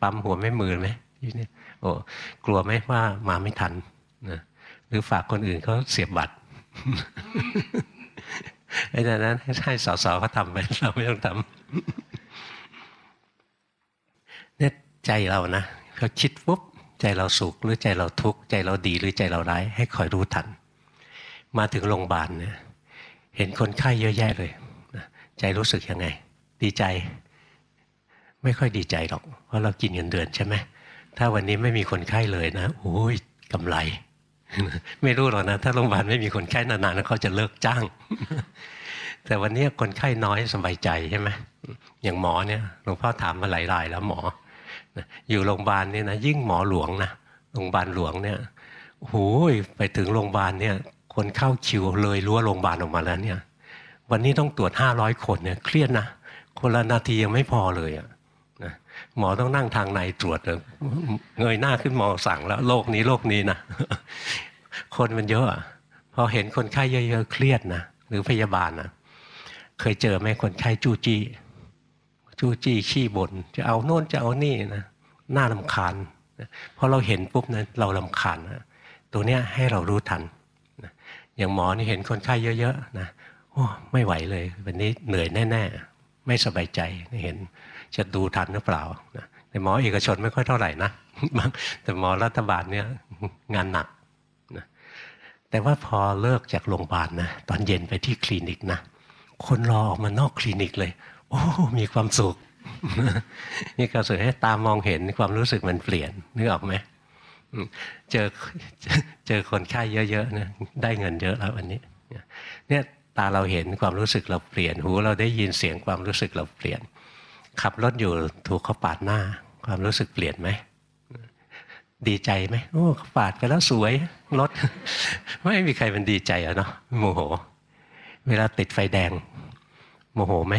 ปั๊มหัวแม่มือไหมที่นี่โอ้กลัวไหมว่ามาไม่ทันนะหรือฝากคนอื่นเขาเสียบบัตรไอ้นั้นให้สสเขาทำไปเราไม่ต้องทำเนี่ยใจเรานะเขาคิดปุ๊บ ใจเราสุขหรือใจเราทุกข์ใจเราดีหรือใจเราร้ายให้คอยรู้ทัน มาถึงโรงพยาบาลเนี่ยเห็นคนไข้เยอะแยะเลยใจรู้สึกยังไง ดีใจ ไม่ค่อยดีใจหรอก เพราะเรากินเงินเดือนใช่ไหมถ้าวันนี้ไม่มีคนไข้เลยนะโอ้ยกำไร ไม่รู้หรอกนะ ถ้าโรงพยาบาลไม่มีคนไข้นานๆเขาจะเลิกจ้าง แต่วันนี้คนไข้น้อยสบายใจใช่ไหมอย่างหมอเนี่ยหลวงพ่อถามมาหลายรายแล้วหมอ อยู่โรงพยาบาลเนี่ยนะยิ่งหมอหลวงนะโรงพยาบาลหลวงเนี่ยโอ้ยไปถึงโรงพยาบาลเนี่ย คนเข้าคิวเลยรั้วโรงพยาบาลออกมาแล้วเนี่ย วันนี้ต้องตรวจห้าร้อยคนเนี่ยเครียดนะคนละนาทียังไม่พอเลยอะหมอต้องนั่งทางในตรวจเลยเงยหน้าขึ้นมองสั่งแล้วโรคนี้โรคนี้นะคนมันเยอะพอเห็นคนไข้เยอะๆเครียดนะหรือพยาบาลนะเคยเจอไหมคนไข้จู้จี้ จู้จี้ขี้บน่นจะเอาโน่นจะเอานี่นะหน้าลำคาญพอเราเห็นปุ๊บนะเราลำคาญนะตัวเนี้ยให้เรารู้ทันอย่างหมอนี่เห็นคนไข้เยอะๆนะโอ้อ้ไม่ไหวเลย วันนี้เหนื่อยแน่ๆ ไม่สบายใจเห็นจะดูทันหรือเปล่านะแต่หมอเอกชนไม่ค่อยเท่าไหร่นะแต่หมอรัฐบาลเนี่ยงานหนักนะแต่ว่าพอเลิกจากโรงพยาบาลนะตอนเย็นไปที่คลินิกนะคนรอออกมานอกคลินิกเลย โอ้มีความสุขนี่ก็สุดให้ตามองเห็นความรู้สึกมันเปลี่ยนนึกออกไหมเจอเจอคนไข้เยอะๆนะได้เงินเยอะแล้ววันนี้เนี่ยตาเราเห็นความรู้สึกเราเปลี่ยนหู เราได้ยินเสียงความรู้สึกเราเปลี่ยน ขับรถอยู่ถูกเขาปาดหน้า ความรู้สึกเปลี่ยนไหมดีใจไหมโอ้ปาดไปแล้วสวยรถไม่มีใครมันดีใจอะเนาะโมโห เวลาติดไฟแดง โมโหไหม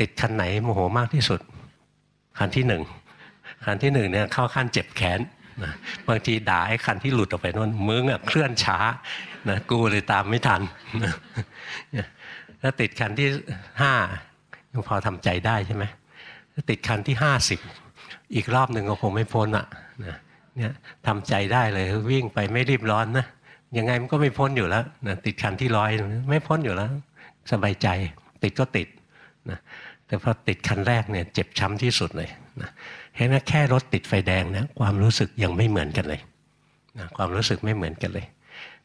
ติดคันไหนโมโหมากที่สุด คันที่หนึ่งคันที่หนึ่งเนี่ยเข้าขั้นเจ็บแขนนะบางทีด่าไอ้คันที่หลุดออกไปนั่นมึงอะเคลื่อนช้านะกูเลยตามไม่ทันถ้าติดคันที่ห้ายังพอทำใจได้ใช่ไหมถ้าติดคันที่ห้าสิบอีกรอบหนึ่งก็คงไม่พ้นอะนะเนี่ยทำใจได้เลยวิ่งไปไม่รีบร้อนนะยังไงมันก็ไม่พ้นอยู่แล้วนะติดคันที่ร้อยไม่พ้นอยู่แล้ว สบายใจติดก็ติดนะ แต่พอติดคันแรกเนี่ยเจ็บช้ำที่สุดเลยนะเห็นไหมแค่รถติดไฟแดงนะความรู้สึกยังไม่เหมือนกันเลยนะความรู้สึกไม่เหมือนกันเลย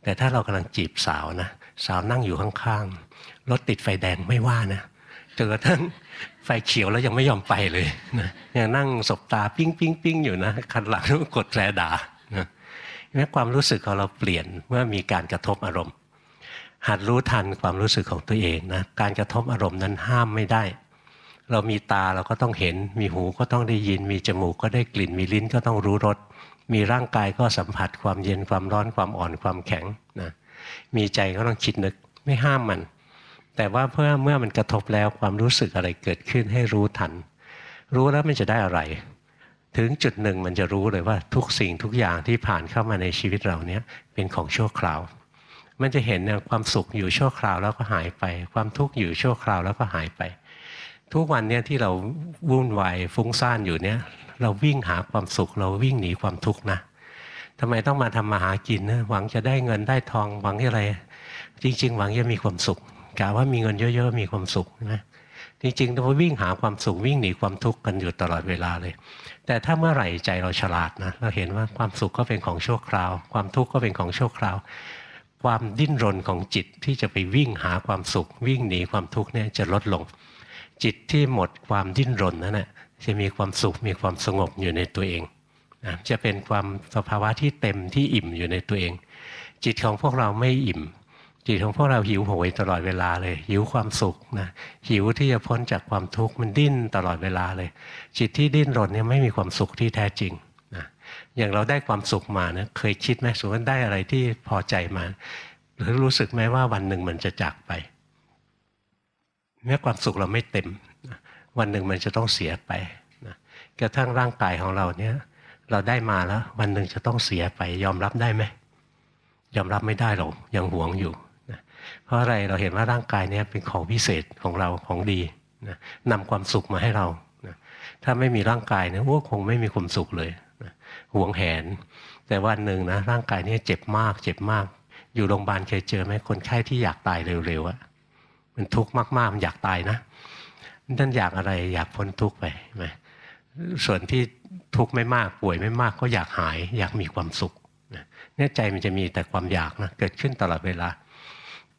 แต่ถ้าเรากำลังจีบสาวนะสาวนั่งอยู่ข้างๆรถติดไฟแดงไม่ว่านะจนกระทั่งไฟเขียวแล้วยังไม่ยอมไปเลยนะยังนั่งสบตาปิ้งปิ้งปิ้งอยู่นะคันหลังกดแตรด่านะนี่ความรู้สึกของเราเปลี่ยนเมื่อมีการกระทบอารมณ์หัดรู้ทันความรู้สึกของตัวเองนะการกระทบอารมณ์นั้นห้ามไม่ได้ เรามีตาเราก็ต้องเห็น มีหูก็ต้องได้ยิน มีจมูกก็ได้กลิ่น มีลิ้นก็ต้องรู้รส มีร่างกายก็สัมผัสความเย็นความร้อนความอ่อนความแข็งนะมีใจก็ต้องคิดนึกไม่ห้ามมัน แต่ว่าเพื่อเมื่อมันกระทบแล้วความรู้สึกอะไรเกิดขึ้นให้รู้ทัน รู้แล้วมันจะได้อะไร ถึงจุดหนึ่งมันจะรู้เลยว่าทุกสิ่งทุกอย่างที่ผ่านเข้ามาในชีวิตเราเนี้ยเป็นของชั่วคราว มันจะเห็นเนี่ยความสุขอยู่ชั่วคราวแล้วก็หายไป ความทุกข์อยู่ชั่วคราวแล้วก็หายไป ทุกวันเนี่ยที่เราวุ่นวายฟุ้งซ่านอยู่เนี่ย เราวิ่งหาความสุข เราวิ่งหนีความทุกข์นะทำไมต้องมาทำมาหากินนะหวังจะได้เงินได้ทองหวังอะไร จริง ๆ หวังจะมีความสุขกะว่ามีเงินเยอะ ๆ มีความสุขนะจริงๆเราวิ่งหาความสุขวิ่งหนีความทุกข์กันอยู่ตลอดเวลาเลย แต่ถ้าเมื่อไหร่ใจเราฉลาดนะเราเห็นว่าความสุขก็เป็นของชั่วคราว ความทุกข์ก็เป็นของชั่วคราว ความดิ้นรนของจิตที่จะไปวิ่งหาความสุข วิ่งหนีความทุกข์เนี่ยจะลดลง จิตที่หมดความดิ้นรนนั่นแหละจะมีความสุขมีความสงบอยู่ในตัวเองนะจะเป็นความสภาวะที่เต็มที่อิ่มอยู่ในตัวเอง จิตของพวกเราไม่อิ่ม จิตของพวกเราหิวโหยตลอดเวลาเลย หิวความสุขนะหิวที่จะพ้นจากความทุกข์มันดิ้นตลอดเวลาเลย จิตที่ดิ้นรนเนี่ยไม่มีความสุขที่แท้จริงนะอย่างเราได้ความสุขมานะเคยคิดไหมสมมติได้อะไรที่พอใจมา หรือรู้สึกไหมว่าวันหนึ่งมันจะจากไป แม้ความสุขเราไม่เต็ม วันหนึ่งมันจะต้องเสียไปนะกระทั่งร่างกายของเราเนี่ย เราได้มาแล้ว วันหนึ่งจะต้องเสียไป ยอมรับได้ไหมยอมรับไม่ได้หรอกยังหวงอยู่นะเพราะอะไรเราเห็นว่าร่างกายเนี้เป็นของพิเศษของเราของดีนะนำความสุขมาให้เรานะถ้าไม่มีร่างกายเนี่ยว่าคงไม่มีความสุขเลยนะหวงแหน แต่วันหนึ่งนะร่างกายเนี้เจ็บมาก เจ็บมาก อยู่โรงพยาบาลเคยเจอไหมคนไข้ที่อยากตายเร็วๆอะ มันทุกข์มากๆมันอยากตายนะนั่นอยากอะไรอยากพ้นทุกข์ไปไหมส่วนที่ทุกข์ไม่มากป่วยไม่มากก็อยากหาย อยากมีความสุขเนี่ยใจมันจะมีแต่ความอยากนะเกิดขึ้นตลอดเวลา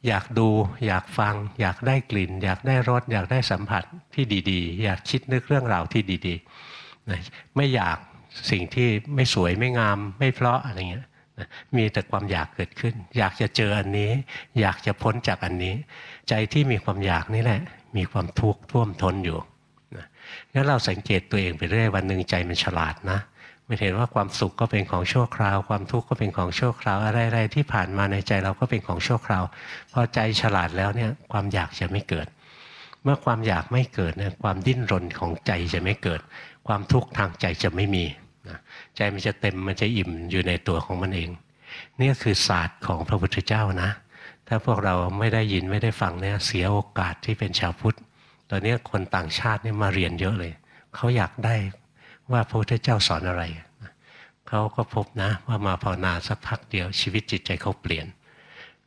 อยากดูอยากฟัง อยากได้กลิ่น อยากได้รสอยากได้สัมผัสที่ดีๆ อยากคิดนึกเรื่องราวที่ดีๆนะไม่อยากสิ่งที่ไม่สวยไม่งาม ไม่เพราะอะไรเงี้ยมีแต่ความอยากเกิดขึ้น อยากจะเจออันนี้ อยากจะพ้นจากอันนี้ ใจที่มีความอยากนี่แหละ มีความทุกข์ท่วมท้นอยู่งั้นเราสังเกตตัวเองไปเรื่อยวันหนึ่งใจมันฉลาดนะมันเห็นว่าความสุขก็เป็นของชั่วคราว ความทุกข์ก็เป็นของชั่วคราว อะไรๆที่ผ่านมาในใจเราก็เป็นของชั่วคราว พอใจฉลาดแล้วเนี่ยความอยากจะไม่เกิด เมื่อความอยากไม่เกิดเนี่ยความดิ้นรนของใจจะไม่เกิด ความทุกข์ทางใจจะไม่มีใจมันจะเต็มมันจะอิ่มอยู่ในตัวของมันเอง นี่คือศาสตร์ของพระพุทธเจ้านะ ถ้าพวกเราไม่ได้ยินไม่ได้ฟังเนี่ยเสียโอกาสที่เป็นชาวพุทธตอนนี้คนต่างชาตินี่มาเรียนเยอะเลย เขาอยากได้ว่าพระพุทธเจ้าสอนอะไร เขาก็พบนะว่ามาภาวนาสักพักเดียวชีวิตจิตใจเขาเปลี่ยน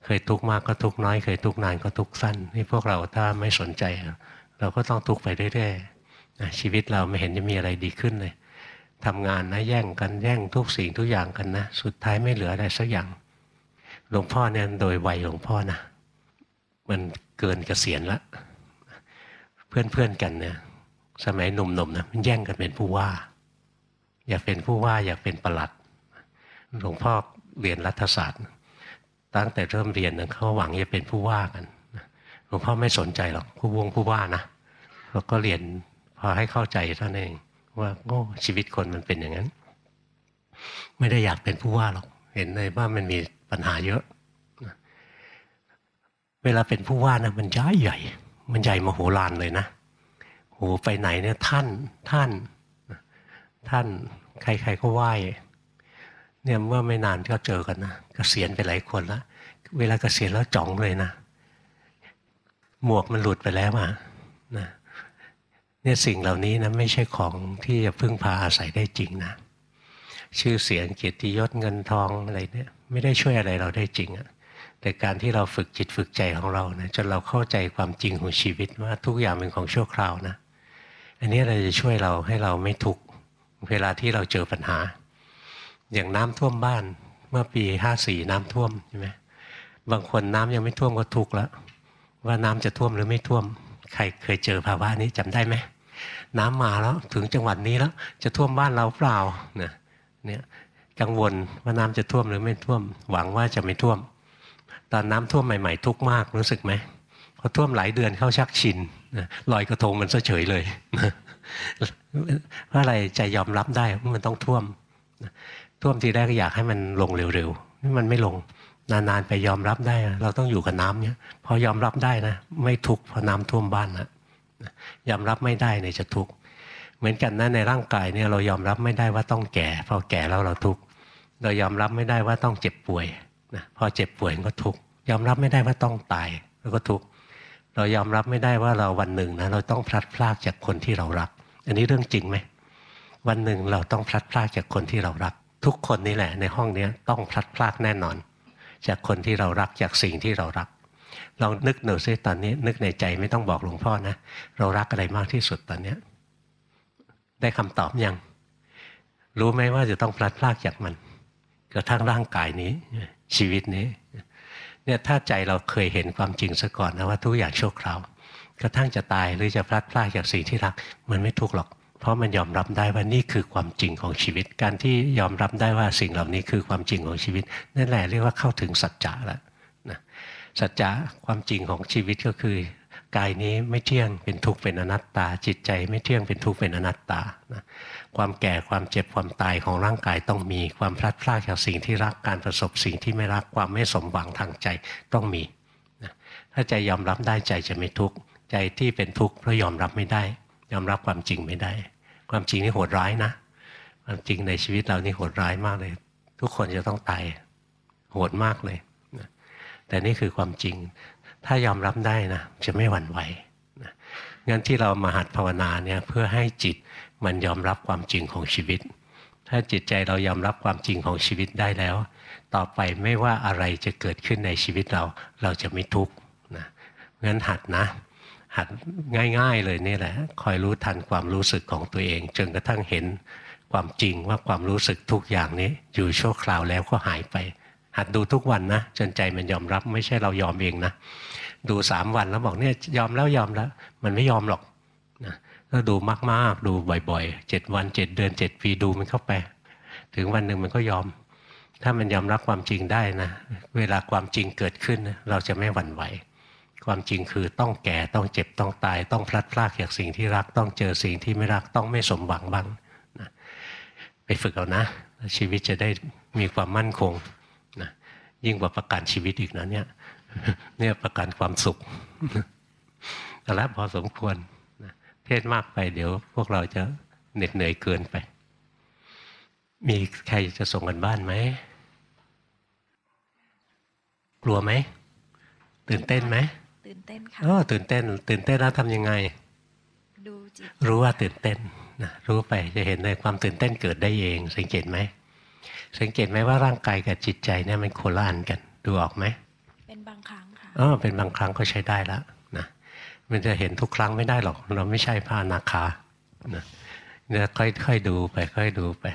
เคยทุกข์มากก็ทุกข์น้อย เคยทุกข์นานก็ทุกข์สั้น นี่พวกเราถ้าไม่สนใจ เราก็ต้องทุกข์ไปเรื่อยๆชีวิตเราไม่เห็นจะมีอะไรดีขึ้นเลยทำงานนะแย่งกันแย่งทุกสิ่งทุกอย่างกันนะ สุดท้ายไม่เหลืออะไรสักอย่าง หลวงพ่อเนี่ยโดยวัยหลวงพ่อนะมันเกินเกษียณละ เพื่อนๆกันเนี่ยสมัยหนุ่มๆนะมันแย่งกันเป็นผู้ว่า อยากเป็นผู้ว่าอยากเป็นประหลัด หลวงพ่อเรียนรัฐศาสตร์ ตั้งแต่เริ่มเรียนเขาหวังจะเป็นผู้ว่ากันหลวงพ่อไม่สนใจหรอกผู้วงผู้ว่านะเราก็เรียนพอให้เข้าใจท่านั้นเอง ว่าโอ้ชีวิตคนมันเป็นอย่างนั้น ไม่ได้อยากเป็นผู้ว่าหรอก เห็นเลยว่ามันมี ปัญหาเยอะเวลาเป็นผู้ว่านะมันใหญ่ใหญ่ มันใหญ่มโหฬารเลยนะโหไปไหนเนี่ยท่านท่านท่านใครๆก็ไหว้เนี่ยเมื่อไม่นานก็เจอกันนะกะเกษียณไปหลายคนแล้วเวลากเกษียณแล้วจ่องเลยนะ หมวกมันหลุดไปแล้วอะนะเนี่ยสิ่งเหล่านี้นะไม่ใช่ของที่จะพึ่งพาอาศัยได้จริงนะ ชื่อเสียงเกียรติยศเงินทองอะไรเนี่ย ไม่ได้ช่วยอะไรเราได้จริงอะแต่การที่เราฝึกจิตฝึกใจของเรานะจนเราเข้าใจความจริงของชีวิตว่าทุกอย่างเป็นของชั่วคราวนะ อันนี้เราจะช่วยเราให้เราไม่ทุกข์เวลาที่เราเจอปัญหา อย่างน้ำท่วมบ้านเมื่อปีห้าสี่น้ำท่วมใช่ไหมบางคนน้ำยังไม่ท่วมก็ทุกข์แล้วว่าน้ำจะท่วมหรือไม่ท่วม ใครเคยเจอภาวะนี้จำได้ไหมน้ำมาแล้วถึงจังหวัดนี้แล้ว จะท่วมบ้านเราเปล่าเนี่ย กังวลว่าน้ำจะท่วมหรือไม่ท่วม หวังว่าจะไม่ท่วม ตอนน้ำท่วมใหม่ ๆ ทุกข์มากรู้สึกไหมพอท่วมหลายเดือนเข้าชักชินลอยกระทงมันเฉยเลยเพราะอะไรใจยอมรับได้ว่ามันต้องท่วมท่วมทีแรกก็อยากให้มันลงเร็วๆนี่มันไม่ลงนานๆไปยอมรับได้ เราต้องอยู่กับน้ำเนี่ยพอยอมรับได้นะ ไม่ทุกข์พอน้ำท่วมบ้านนะยอมรับไม่ได้เนี่ยจะทุกข์เหมือนกันนะในร่างกายเนี่ยเรายอมรับไม่ได้ว่าต้องแก่ พอแก่แล้วเราทุกข์ เรายอมรับไม่ได้ว่าต้องเจ็บป่วยนะพอเจ็บป่วยก็ทุกข์ยอมรับไม่ได้ว่าต้องตายแล้วก็ทุกข์เรายอมรับไม่ได้ว่าเราวันหนึ่งนะเราต้องพลัดพรากจากคนที่เรารัก อันนี้เรื่องจริงไหมวันหนึ่งเราต้องพลัดพรากจากคนที่เรารัก ทุกคนนี่แหละ ในห้องนี้ต้องพลัดพรากแน่นอน จากคนที่เรารักจากสิ่งที่เรารักลองนึกหนูซิตอนนี้ นึกในใจไม่ต้องบอกหลวงพ่อนะเรารักอะไรมากที่สุดตอนนี้ได้คำตอบยัง รู้ไหมว่าจะต้องพลัดพรากจากมัน กระทั่งร่างกายนี้ ชีวิตนี้เนี่ยถ้าใจเราเคยเห็นความจริงซะก่อนนะว่าทุกอย่างชั่วคราวกระทั่งจะตายหรือจะพลัดพรากจากสิ่งที่รัก มันไม่ทุกข์หรอก เพราะมันยอมรับได้ว่านี่คือความจริงของชีวิต การที่ยอมรับได้ว่าสิ่งเหล่านี้คือความจริงของชีวิตนั่นแหละเรียกว่าเข้าถึงสัจจะแล้วนะสัจจะความจริงของชีวิตก็คือกายนี้ไม่เที่ยงเป็นทุกข์เป็นอนัตตา จิตใจไม่เที่ยงเป็นทุกข์เป็นอนัตตานะ ความแก่ความเจ็บความตายของร่างกายต้องมีความพลัดพรากจากสิ่งที่รักการประสบสิ่งที่ไม่รักความไม่สมหวังทางใจต้องมีถ้าใจยอมรับได้ใจจะไม่ทุกข์ใจที่เป็นทุกข์เพราะยอมรับไม่ได้ ยอมรับความจริงไม่ได้ ความจริงนี่โหดร้ายนะความจริงในชีวิตเรานี่โหดร้ายมากเลย ทุกคนจะต้องตายโหดมากเลยแต่นี่คือความจริง ถ้ายอมรับได้นะจะไม่หวั่นไหวงั้นที่เรามาหัดภาวนาเนี่ยเพื่อให้จิต มันยอมรับความจริงของชีวิต ถ้าจิตใจเรายอมรับความจริงของชีวิตได้แล้ว ต่อไปไม่ว่าอะไรจะเกิดขึ้นในชีวิตเราเราจะไม่ทุกข์นะงั้นหัดนะ หัดง่าย ๆ เลยนี่แหละ คอยรู้ทันความรู้สึกของตัวเอง จนกระทั่งเห็นความจริงว่าความรู้สึกทุกอย่างนี้ อยู่ชั่วคราวแล้วก็หายไป หัดดูทุกวันนะ จนใจมันยอมรับไม่ใช่เรายอมเองนะ ดูสามวันแล้วบอกเนี่ยยอมแล้วยอมแล้ว มันไม่ยอมหรอกนะ ก็ดูมากๆ ดูบ่อยๆเจ็ดวันเจ็ดเดือนเจ็ดปีดูมันเข้าไป ถึงวันหนึ่งมันก็ยอม ถ้ามันยอมรับความจริงได้นะเวลาความจริงเกิดขึ้น เราจะไม่หวั่นไหว ความจริงคือต้องแก่ต้องเจ็บต้องตาย ต้องพลัดพรากจากสิ่งที่รักต้องเจอสิ่งที่ไม่รักต้องไม่สมหวังบ้างนะไปฝึกเอานะ ชีวิตจะได้มีความมั่นคงนะยิ่งกว่าประกันชีวิตอีกนะเนี่ยเนี่ยประกันความสุขแต่ล้วพอสมควร เทศมากไปเดี๋ยว พวกเราจะเหน็ดเหนื่อยเกินไป มีใครจะส่งกันบ้านไหม กลัวไหม ตื่นเต้นไหม ตื่นเต้นค่ะอ๋อตื่นเต้น ตื่นเต้นแล้วทำยังไง ดูจิต รู้ว่าตื่นเต้นนะรู้ไปจะเห็นเลยความตื่นเต้นเกิดได้เอง สังเกตไหม สังเกตไหมว่าร่างกายกับจิตใจเนี่ยมันโคละอันกัน ดูออกไหม เป็นบางครั้งค่ะเออเป็นบางครั้งก็ใช้ได้แล้วนะ มันจะเห็นทุกครั้งไม่ได้หรอก เราไม่ใช่พระอนาคานะเนี่ยค่อยๆดูไปค่อยดูไป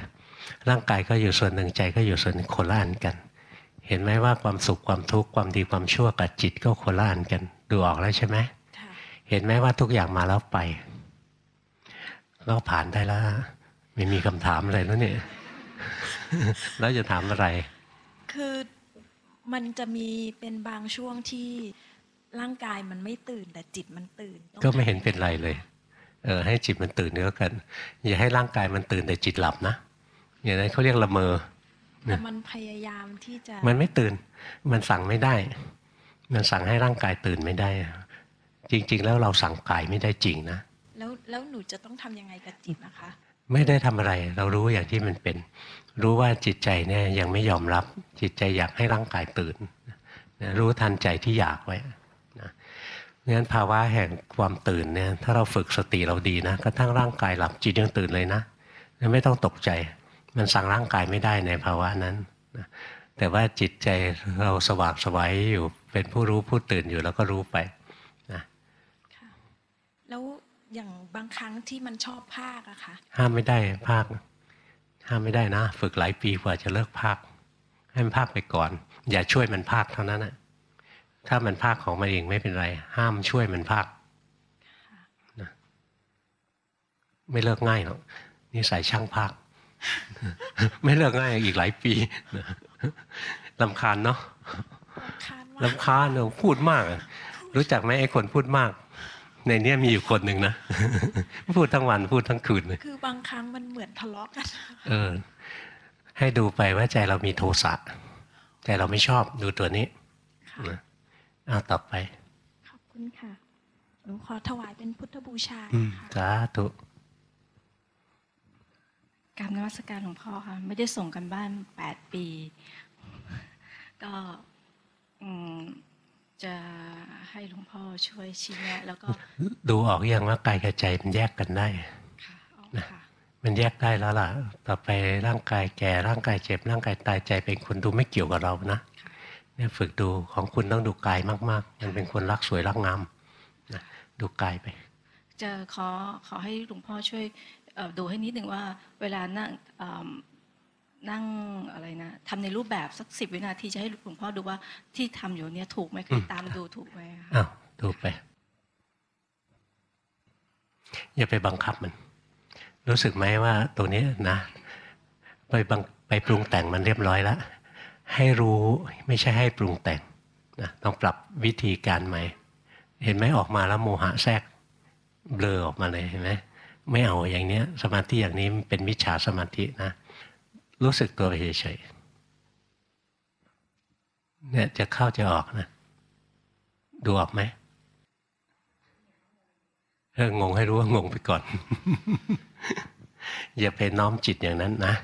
ร่างกายก็อยู่ส่วนหนึ่งใจก็อยู่ส่วนหนึ่งคนละอันกัน เห็นไหมว่าความสุขความทุกข์ความดีความชั่วกับจิตก็คนละอันกัน ดูออกแล้วใช่ไหมค่ะเห็นไหมว่าทุกอย่างมาแล้วไปก็ผ่านได้แล้วไม่มีคำถามอะไรแล้วเนี่ยแล้วจะถามอะไร คือมันจะมีเป็นบางช่วงที่ ร่างกายมันไม่ตื่นแต่จิตมันตื่นต้องก็ไม่เห็นเป็นไรเลยเออให้จิตมันตื่นเนื้อกัน อย่าให้ร่างกายมันตื่นแต่จิตหลับนะอย่างนั้นเขาเรียกละเมอแต่มันพยายามที่จะ มันไม่ตื่น มันสั่งไม่ได้ มันสั่งให้ร่างกายตื่นไม่ได้ จริง ๆ แล้วเราสั่งกายไม่ได้จริงนะแล้วแล้วหนูจะต้องทำยังไงกับจิตนะคะ ไม่ได้ทำอะไร เรารู้อย่างที่มันเป็น รู้ว่าจิตใจเนี่ยยังไม่ยอมรับ จิตใจอยากให้ร่างกายตื่นนะรู้ทันใจที่อยากไว้นะ งั้นภาวะแห่งความตื่นเนี่ยถ้าเราฝึกสติเราดีนะกระทั่งร่างกายหลับจิตยังตื่นเลยนะไม่ต้องตกใจ มันสั่งร่างกายไม่ได้ในภาวะนั้นนะแต่ว่าจิตใจเราสว่างไสวัยอยู่เป็นผู้รู้ผู้ตื่นอยู่แล้วก็รู้ไปนะค่ะแล้วอย่างบางครั้งที่มันชอบภาคอะค่ะห้ามไม่ได้ภาค ห้ามไม่ได้นะ ฝึกหลายปีกว่าจะเลิกภาค ให้มันภาคไปก่อน อย่าช่วยมันภาคเท่านั้นนะ ถ้ามันภาคของมันเองไม่เป็นไร ห้ามช่วยมันภาคนะไม่เลิกง่ายหรอกนี่ใส่ช่างภาค ไม่เลิกง่ายอีกหลายปีนะลำคาญเนาะคาดว่าลำคาญเนอะพูดมากอะรู้จักไหมไอ้คนพูดมาก ในเนี้ยมีอยู่คนหนึ่งนะ พูดทั้งวันพูดทั้งคืนเลยคือบางครั้งมันเหมือนทะเลาะกันเออ ให้ดูไปว่าใจเรามีโทสะใจเราไม่ชอบดูตัวนี้ค่ะนะ เอาต่อไป ขอบคุณค่ะ หนูขอถวายเป็นพุทธบูชาอืมค่ะสาธุกรรมนวัสการหลวงพ่อค่ะไม่ได้ส่งกันบ้านแปดปี ก็อืมจะให้หลวงพ่อช่วยชี้แนะแล้วก็ ดูออกยังว่ากายกับใจมันแยกกันได้ค่ะเอาค่ะมันแยกได้แล้วล่ะ ต่อไปร่างกายแก่ร่างกายเจ็บ ร่างกายตายใจเป็นคนดูไม่เกี่ยวกับเรานะค่ะ เนี่ยฝึกดูของคุณต้องดูกายมากๆ มันเป็นคนรักสวยรักงามนะดูกายไป จะขอขอให้หลวงพ่อช่วยเอ่อดูให้นิดหนึ่งว่า เวลานั่งเอิ่มนั่งอะไรนะทำในรูปแบบสักสิบวินาทีจะให้หลวงพ่อดูว่าที่ทำอยู่เนี่ยถูกไหมอืคือมตามดูถูกไหมคะอ้าวดูไป อย่าไปบังคับมัน รู้สึกไหมว่าตรงนี้นะ ไปบังไปปรุงแต่งมันเรียบร้อยแล้ว ให้รู้ไม่ใช่ให้ปรุงแต่งนะต้องปรับวิธีการใหม่ เห็นไหมออกมาแล้วโมหะแทรกเบลอออกมาเลยเห็นไหมไม่เอาอย่างเนี้ยสมาธิอย่างนี้มันเป็นมิจฉาสมาธินะ รู้สึกตัวไปเฉยๆเนี่ยจะเข้าจะออกนะ ดูออกไหมเอองงให้รู้ว่างงไปก่อน อย่าไปน้อมจิตอย่างนั้นนะ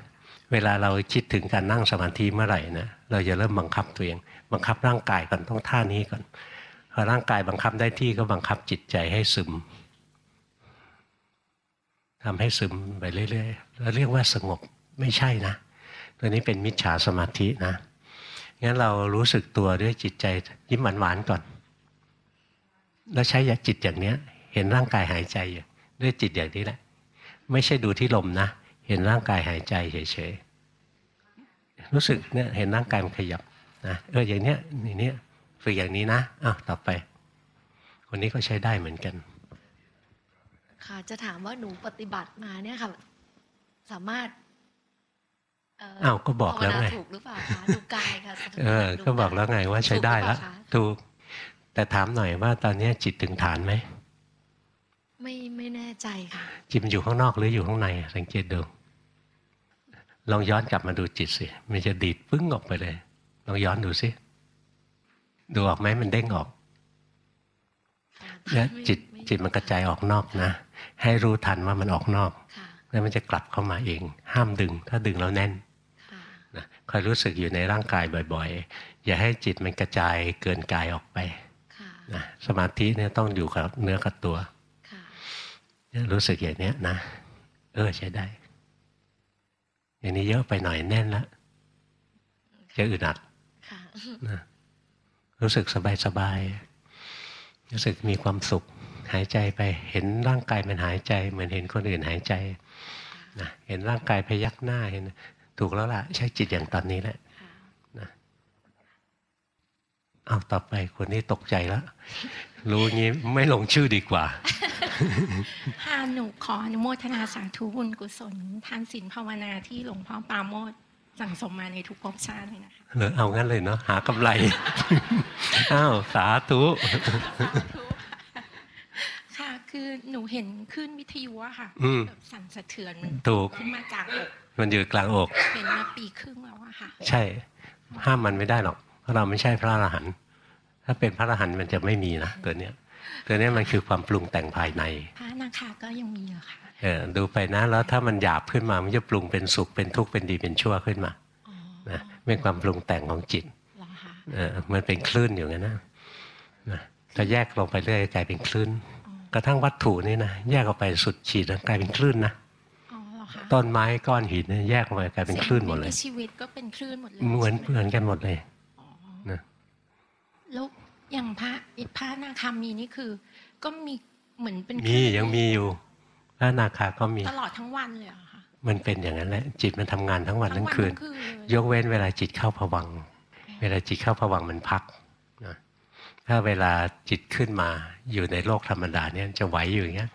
เวลาเราคิดถึงการนั่งสมาธิเมื่อไหร่นะเราจะเริ่มบังคับตัวเอง บังคับร่างกายก่อนต้องท่านี้ก่อนพอร่างกายบังคับได้ที่ก็บังคับจิตใจให้ซึมทำให้ซึมไปเรื่อยๆแล้วเรียกว่าสงบไม่ใช่นะตัวนี้เป็นมิจฉาสมาธินะงั้นเรารู้สึกตัวด้วยจิตใจยิ้มหวานๆก่อน แล้วใช้จิตอย่างเนี้ย เห็นร่างกายหายใจอยู่ด้วยจิตอย่างนี้แหละ ไม่ใช่ดูที่ลมนะ เห็นร่างกายหายใจเฉยๆรู้สึกเนี่ยเห็นร่างกายมันขยับนะเอออย่างเนี้ยนี่เนี้ยฝึกอย่างนี้นะอ้าวต่อไป คนนี้ก็ใช้ได้เหมือนกัน ค่ะจะถามว่าหนูปฏิบัติมาเนี่ยค่ะ สามารถอ้าวก็บอกแล้วไงภานาถูกหรือเปล่าคะดูกายค่ะเออดูก็บอกแล้วไงว่าใช้ได้แล้วถูกหรือเปล่าคะถูกแต่ถามหน่อยว่าตอนเนี้ยจิตถึงฐานไหมไม่ไม่แน่ใจค่ะจิตมันอยู่ข้างนอกหรืออยู่ข้างใน สังเกตดู ลองย้อนกลับมาดูจิตสิมันจะดีดปึ้งออกไปเลย ลองย้อนดูสิดูออกไหมมันเด้งออกเนี่ยไม่จิตไม่จิตมันกระจายออกนอกนะ ให้รู้ทันว่ามันออกนอกค่ะแล้วมันจะกลับเข้ามาเอง ห้ามดึง ถ้าดึงแล้วแน่นค่ะนะคอยรู้สึกอยู่ในร่างกายบ่อยๆ อย่าให้จิตมันกระจายเกินกายออกไปค่ะนะสมาธิเนี่ยต้องอยู่กับเนื้อกับตัวค่ะเนี่ยรู้สึกอย่างเนี้ยนะ เออใช้ได้ อย่างนี้เยอะไปหน่อยแน่นแล้วจะอึดอัดค่ะนะรู้สึกสบายสบายๆรู้สึกมีความสุข หายใจไปเห็นร่างกายมันหายใจ เหมือนเห็นคนอื่นหายใจนะเห็นร่างกายพยักหน้าเห็น ถูกแล้วล่ะ ใช้จิตอย่างตอนนี้แหละค่ะนะเอาต่อไปคนนี้ตกใจแล้ว รู้งี้ไม่ลงชื่อดีกว่าค่ะหนูขออนุโมทนาสาธุบุญกุศลทานศีลภาวนาที่หลวงพ่อปราโมดสั่งสมมาในทุกภพชาติเลยนะคะเหรอเอางั้นเลยเนาะหากำไรอ้าวสาธุค่ะคือหนูเห็นคลื่นวิทยุอะค่ะอืมแบบสั่นสะเทือนมันถูกขึ้นมาจากอกมันอยู่กลางอก เห็นมาปีครึ่งแล้วอะค่ะ ใช่ ห้ามมันไม่ได้หรอกเพราะเราไม่ใช่พระอรหันต์ ถ้าเป็นพระอรหันต์มันจะไม่มีนะตัวเนี้ย ตัวเนี้ยมันคือความปรุงแต่งภายในพระนาคาก็ยังมีเหรอคะเออดูไปนะแล้วถ้ามันหยาบขึ้นมามันจะปรุงเป็นสุขเป็นทุกข์เป็นดีเป็นชั่วขึ้นมาอ๋อนะเป็นความปรุงแต่งของจิตเหรอคะเออมันเป็นคลื่นอยู่งั้นนะนะถ้าแยกลงไปเรื่อยกลายเป็นคลื่น กระทั่งวัตถุนี่นะแยกออกไปสุดขีดแล้วกลายเป็นคลื่นนะอ๋อเหรอคะต้นไม้ก้อนหินเนี่ยแยกออกไปกลายเป็นคลื่นหมดเลยสิ่งในชีวิตก็เป็นคลื่นหมดเลยเหมือนใช่ไเหมือนกันหมดเลยอ๋อนะแล้ว อย่างพระพระนาคามีนี่คือ ก็มีเหมือนเป็นคมีลื่นยังมีอยู่พระนาคาก็มีตลอดทั้งวันเลยเหรอคะมันเป็นอย่างนั้นแหละจิตมันทำงานทั้งวันทั้งคืนทั้งเลยยกเว้นเวลาจิตเข้าผวังค์เวลาจิตเข้าผวังค์มันพักนะถ้าเวลาจิตขึ้นมาอยู่ในโลกธรรมดาเนี่ยจะไหวอยู่อย่างเงี้ย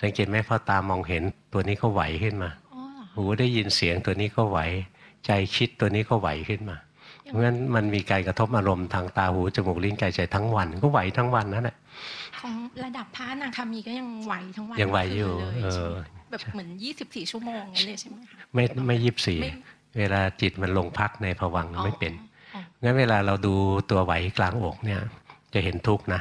สังเกตไหมพอตามองเห็นตัวนี้ก็ไหวขึ้นมาอ๋อเหรอคะหูได้ยินเสียงตัวนี้ก็ไหว ใจคิดตัวนี้ก็ไหวขึ้นมา เพราะฉะนั้นมันมีการกระทบอารมณ์ทางตาหูจมูกลิ้นกายใจทั้งวัน ก็ไหวทั้งวันนั่นแหละของระดับพระนาคามีก็ยังไหวทั้งวันยังไหวอยู่ทั้งคืนเอเลยใช่อไหมแบบเหมือน24ชั่วโมงอย่างนี้เลยใช่ไหมคะไม่ไม่ยิบสี่ไม่เวลาจิตมันลงพักในผวังค์ไม่เป็นอ๋องั้นเวลาเราดูตัวไหวกลางอกเนี่ย จะเห็นทุกข์นะ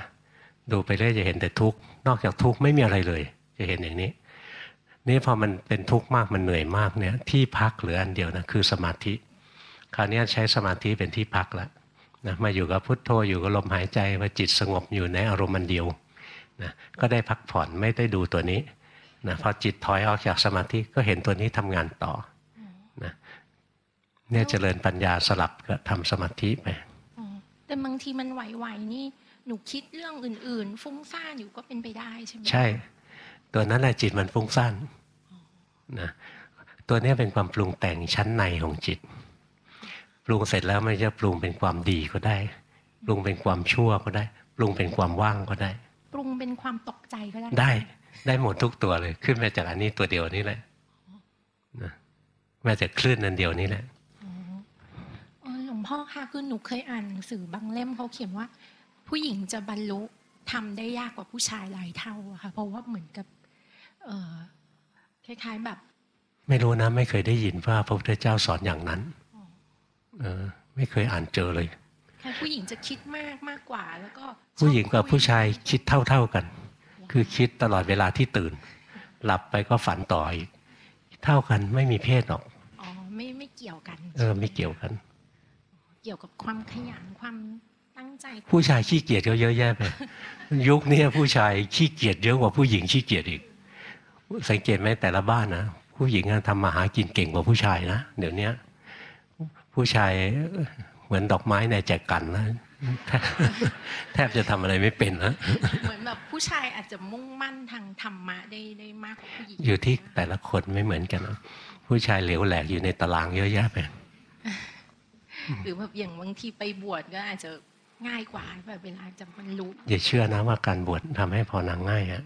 ดูไปเรื่อยจะเห็นแต่ทุกข์นอกจากทุกข์ไม่มีอะไรเลย จะเห็นอย่างนี้นี่พอมันเป็นทุกข์มากมันเหนื่อยมากเนี่ยที่พักเหลืออันเดียวนะคือสมาธิ คราวนี้ใช้สมาธิเป็นที่พักแล้วนะมาอยู่กับพุทโธอยู่กับลมหายใจพอจิตสงบอยู่ในอารมณ์อันเดียวนะก็ได้พักผ่อนไม่ได้ดูตัวนี้นะพอจิตถอยออกจากสมาธิก็เห็นตัวนี้ทำงานต่อนะเนี่ยเจริญปัญญาสลับกับทำสมาธิไปอ๋อแต่บางทีมันไหวๆนี่หนูคิดเรื่องอื่น ๆ ฟุ้งซ่านอยู่ก็เป็นไปได้ใช่ไหมใช่ ตัวนั้นแหละจิตมันฟุ้งซ่านนะตัวเนี้ยเป็นความปรุงแต่งชั้นในของจิตป รุงเสร็จแล้วมันจะปรุงเป็นความดีก็ได้ ปรุงเป็นความชั่วก็ได้ ปรุงเป็นความว่างก็ได้ ปรุงเป็นความตกใจก็ได้ ได้ ได้หมดทุกตัวเลย ขึ้นมาจากอันนี้ตัวเดียวนี้แหละนะมาจากคลื่นนันเดียวนี้แหละเออหลวงพ่อคะคือหนูเคยอ่านหนังสือบางเล่มเขาเขียนว่า ผู้หญิงจะบรรลุทำได้ยากกว่าผู้ชายหลายเท่าอะค่ะเพราะว่าเหมือนกับเออคล้ายๆแบบ ไม่รู้นะไม่เคยได้ยินว่าพระพุทธเจ้าสอนอย่างนั้นเออ ไม่เคยอ่านเจอเลยแค่ผู้หญิงจะคิดมากมากกว่าแล้วก็ ผู้หญิงกับชอคุผู้ชายคิดเท่า ๆกัน คือคิดตลอดเวลาที่ตื่น หลับไปก็ฝันต่ออีกเท่ากันไม่มีเพศหรอกอ๋อไม่ไม่เกี่ยวกัน เออไม่เกี่ยวกัน เกี่ยวกับความขยันความตั้งใจ ผู้ชายขี้เกียจก็เยอะแยะไปยุคนี้ผู้ชายขี้เกียจเยอะกว่าผู้หญิงขี้เกียจอีก สังเกตไหมแต่ละบ้านนะผู้หญิงอะทำมาหากินเก่งกว่าผู้ชายนะเดี๋ยวนี้ ผู้ชายเหมือนดอกไม้ในแจกันนะแทบแทบจะทำอะไรไม่เป็นนะเหมือนแบบผู้ชายอาจจะมุ่งมั่นทางธรรมะได้ได้มากกว่าผู้หญิงอยู่ที่แต่ละคนไม่เหมือนกันนะผู้ชายเหลวแหลกอยู่ในตารางเยอะแยะไปหรือแบบอย่างบางทีไปบวชก็อาจจะง่ายกว่าแบบเวลาจะบรรลุอย่าเชื่อนะว่าการบวชทำให้พอนางง่ายอะ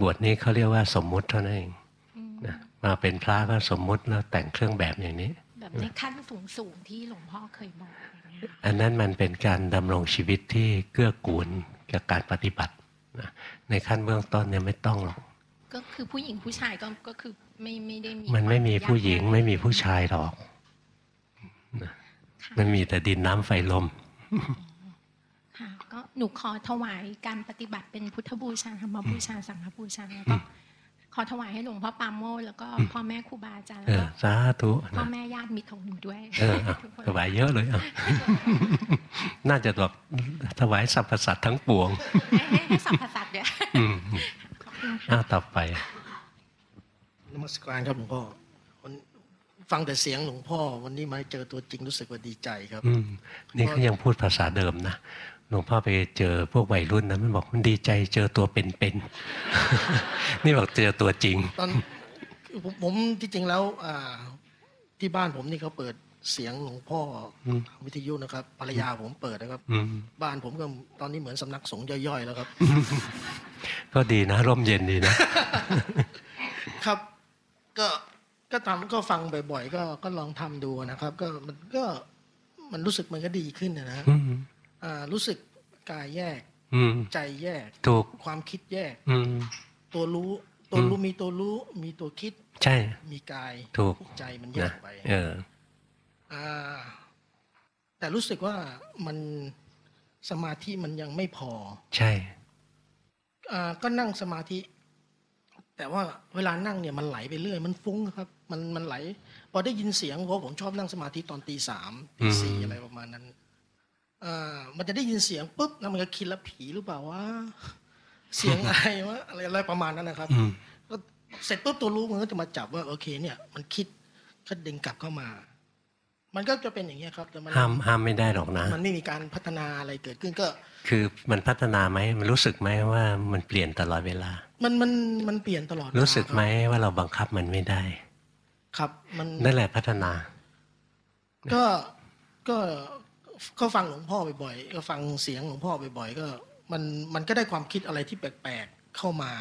บวชนี่เขาเรียกว่าสมมุติเท่านั้นเองอืมนะมาเป็นพระก็สมมุติแล้วแต่งเครื่องแบบอย่างนี้แบบ ในขั้นสูงสูงๆที่หลวงพ่อเคยบอกอย่างเงี้ยค่ะอันนั้นมันเป็นการดำรงชีวิตที่เกื้อกูลกับการปฏิบัตินะในขั้นเบื้องต้นเนี่ยไม่ต้องหรอกก็คือผู้หญิงผู้ชายก็ก็คือไม่ไม่ได้มีมันไม่มีควาผู้หญิงยากไม่มีผู้ชายหรอกค่ะมันมีแต่ดินน้ำไฟลมค่ะก็หนูขอถวายการปฏิบัติเป็นพุทธบูชาธรรมบูชาสังฆบูชาแล้วก็ ขอถวายให้หลวงพ่อปราโมชแล้วก็พ่อแม่ครูบาอาจารย์เอแล้วอก็สาธุพ่อนะแม่ญาติมิตรของหนูด้วยเออเอาทุกคนถวายเยอะเลยเอาน่าจะแบบถวายสรรพสัตว์ทั้งปวงให้ให้ให้สัมภาษณ์เดี๋ยวอืมขอบคุณค่ะอ้าวต่อไปนมัสการครับหลวงพ่อวันฟังแต่เสียงหลวงพ่อ วันนี้มาเจอตัวจริงรู้สึกว่าดีใจครับอืมนี่ก็ยังพูดภาษาเดิมนะ หลวงพ่อไปเจอพวกวัยรุ่นนะมันบอกมันดีใจเจอตัวเป็นๆนี่บอกเจอตัวจริงตอนผมผมที่จริงแล้วอ่าที่บ้านผมนี่เขาเปิดเสียงหลวงพ่ออมวิทยุนะครับภรรยาผมเปิดนะครับอืมบ้านผมก็ตอนนี้เหมือนสำนักสงฆ์ย่อยๆแล้วครับ ก็ดีนะร่มเย็นดีนะ ครับ ก็ก็ทำก็ฟังบ่อยๆก็ก็ลองทำดูนะครับ ก็มันก็มันรู้สึกมันก็ดีขึ้นนะฮะอืมอ่า รู้สึกกายแยก อืม ใจแยก ถูก ความคิดแยก อืม ตัวรู้ ตัวรู้มีตัวรู้ มีตัวคิด ใช่ มีกาย ถูก ใจมันแยนะกไป เอออ่าแต่รู้สึกว่ามันสมาธิมันยังไม่พอ ใช่อ่าก็นั่งสมาธิ แต่ว่าเวลานั่งเนี่ยมันไหลไปเรื่อย มันฟุ้งครับ มันมันไหล พอได้ยินเสียงเพราะผมชอบนั่งสมาธิตอนตีสามตีสี่อืมอะไรประมาณนั้นอ่า มันจะได้ยินเสียงปุ๊บแล้วมันก็คิดแล้วผีหรือเปล่าวะเสียงอะไรวะอะไรอะไรประมาณนั้นนะครับอืมก็เสร็จปุ๊บตัวรู้มันก็จะมาจับว่า โอเค เนี่ย มันคิดก็ดึงกลับเข้ามา มันก็จะเป็นอย่างเงี้ยครับแต่มันห้ามห้ามไม่ได้หรอกนะ มันไม่มีการพัฒนาอะไรเกิดขึ้นก็ คือมันพัฒนาไหมมันรู้สึกไหมว่ามันเปลี่ยนตลอดเวลา มันมันมันเปลี่ยนตลอดเวลารู้สึกไหมคบว่าเราบังคับมันไม่ได้ ครับ มันนั่นแหละพัฒนา ก็ก็ ก็ฟังหลวงพ่อบ่อยๆก็ฟังเสียงหลวงพ่อบ่อยๆก็ มันมันก็ได้ความคิดอะไรที่แปลกๆเข้ามา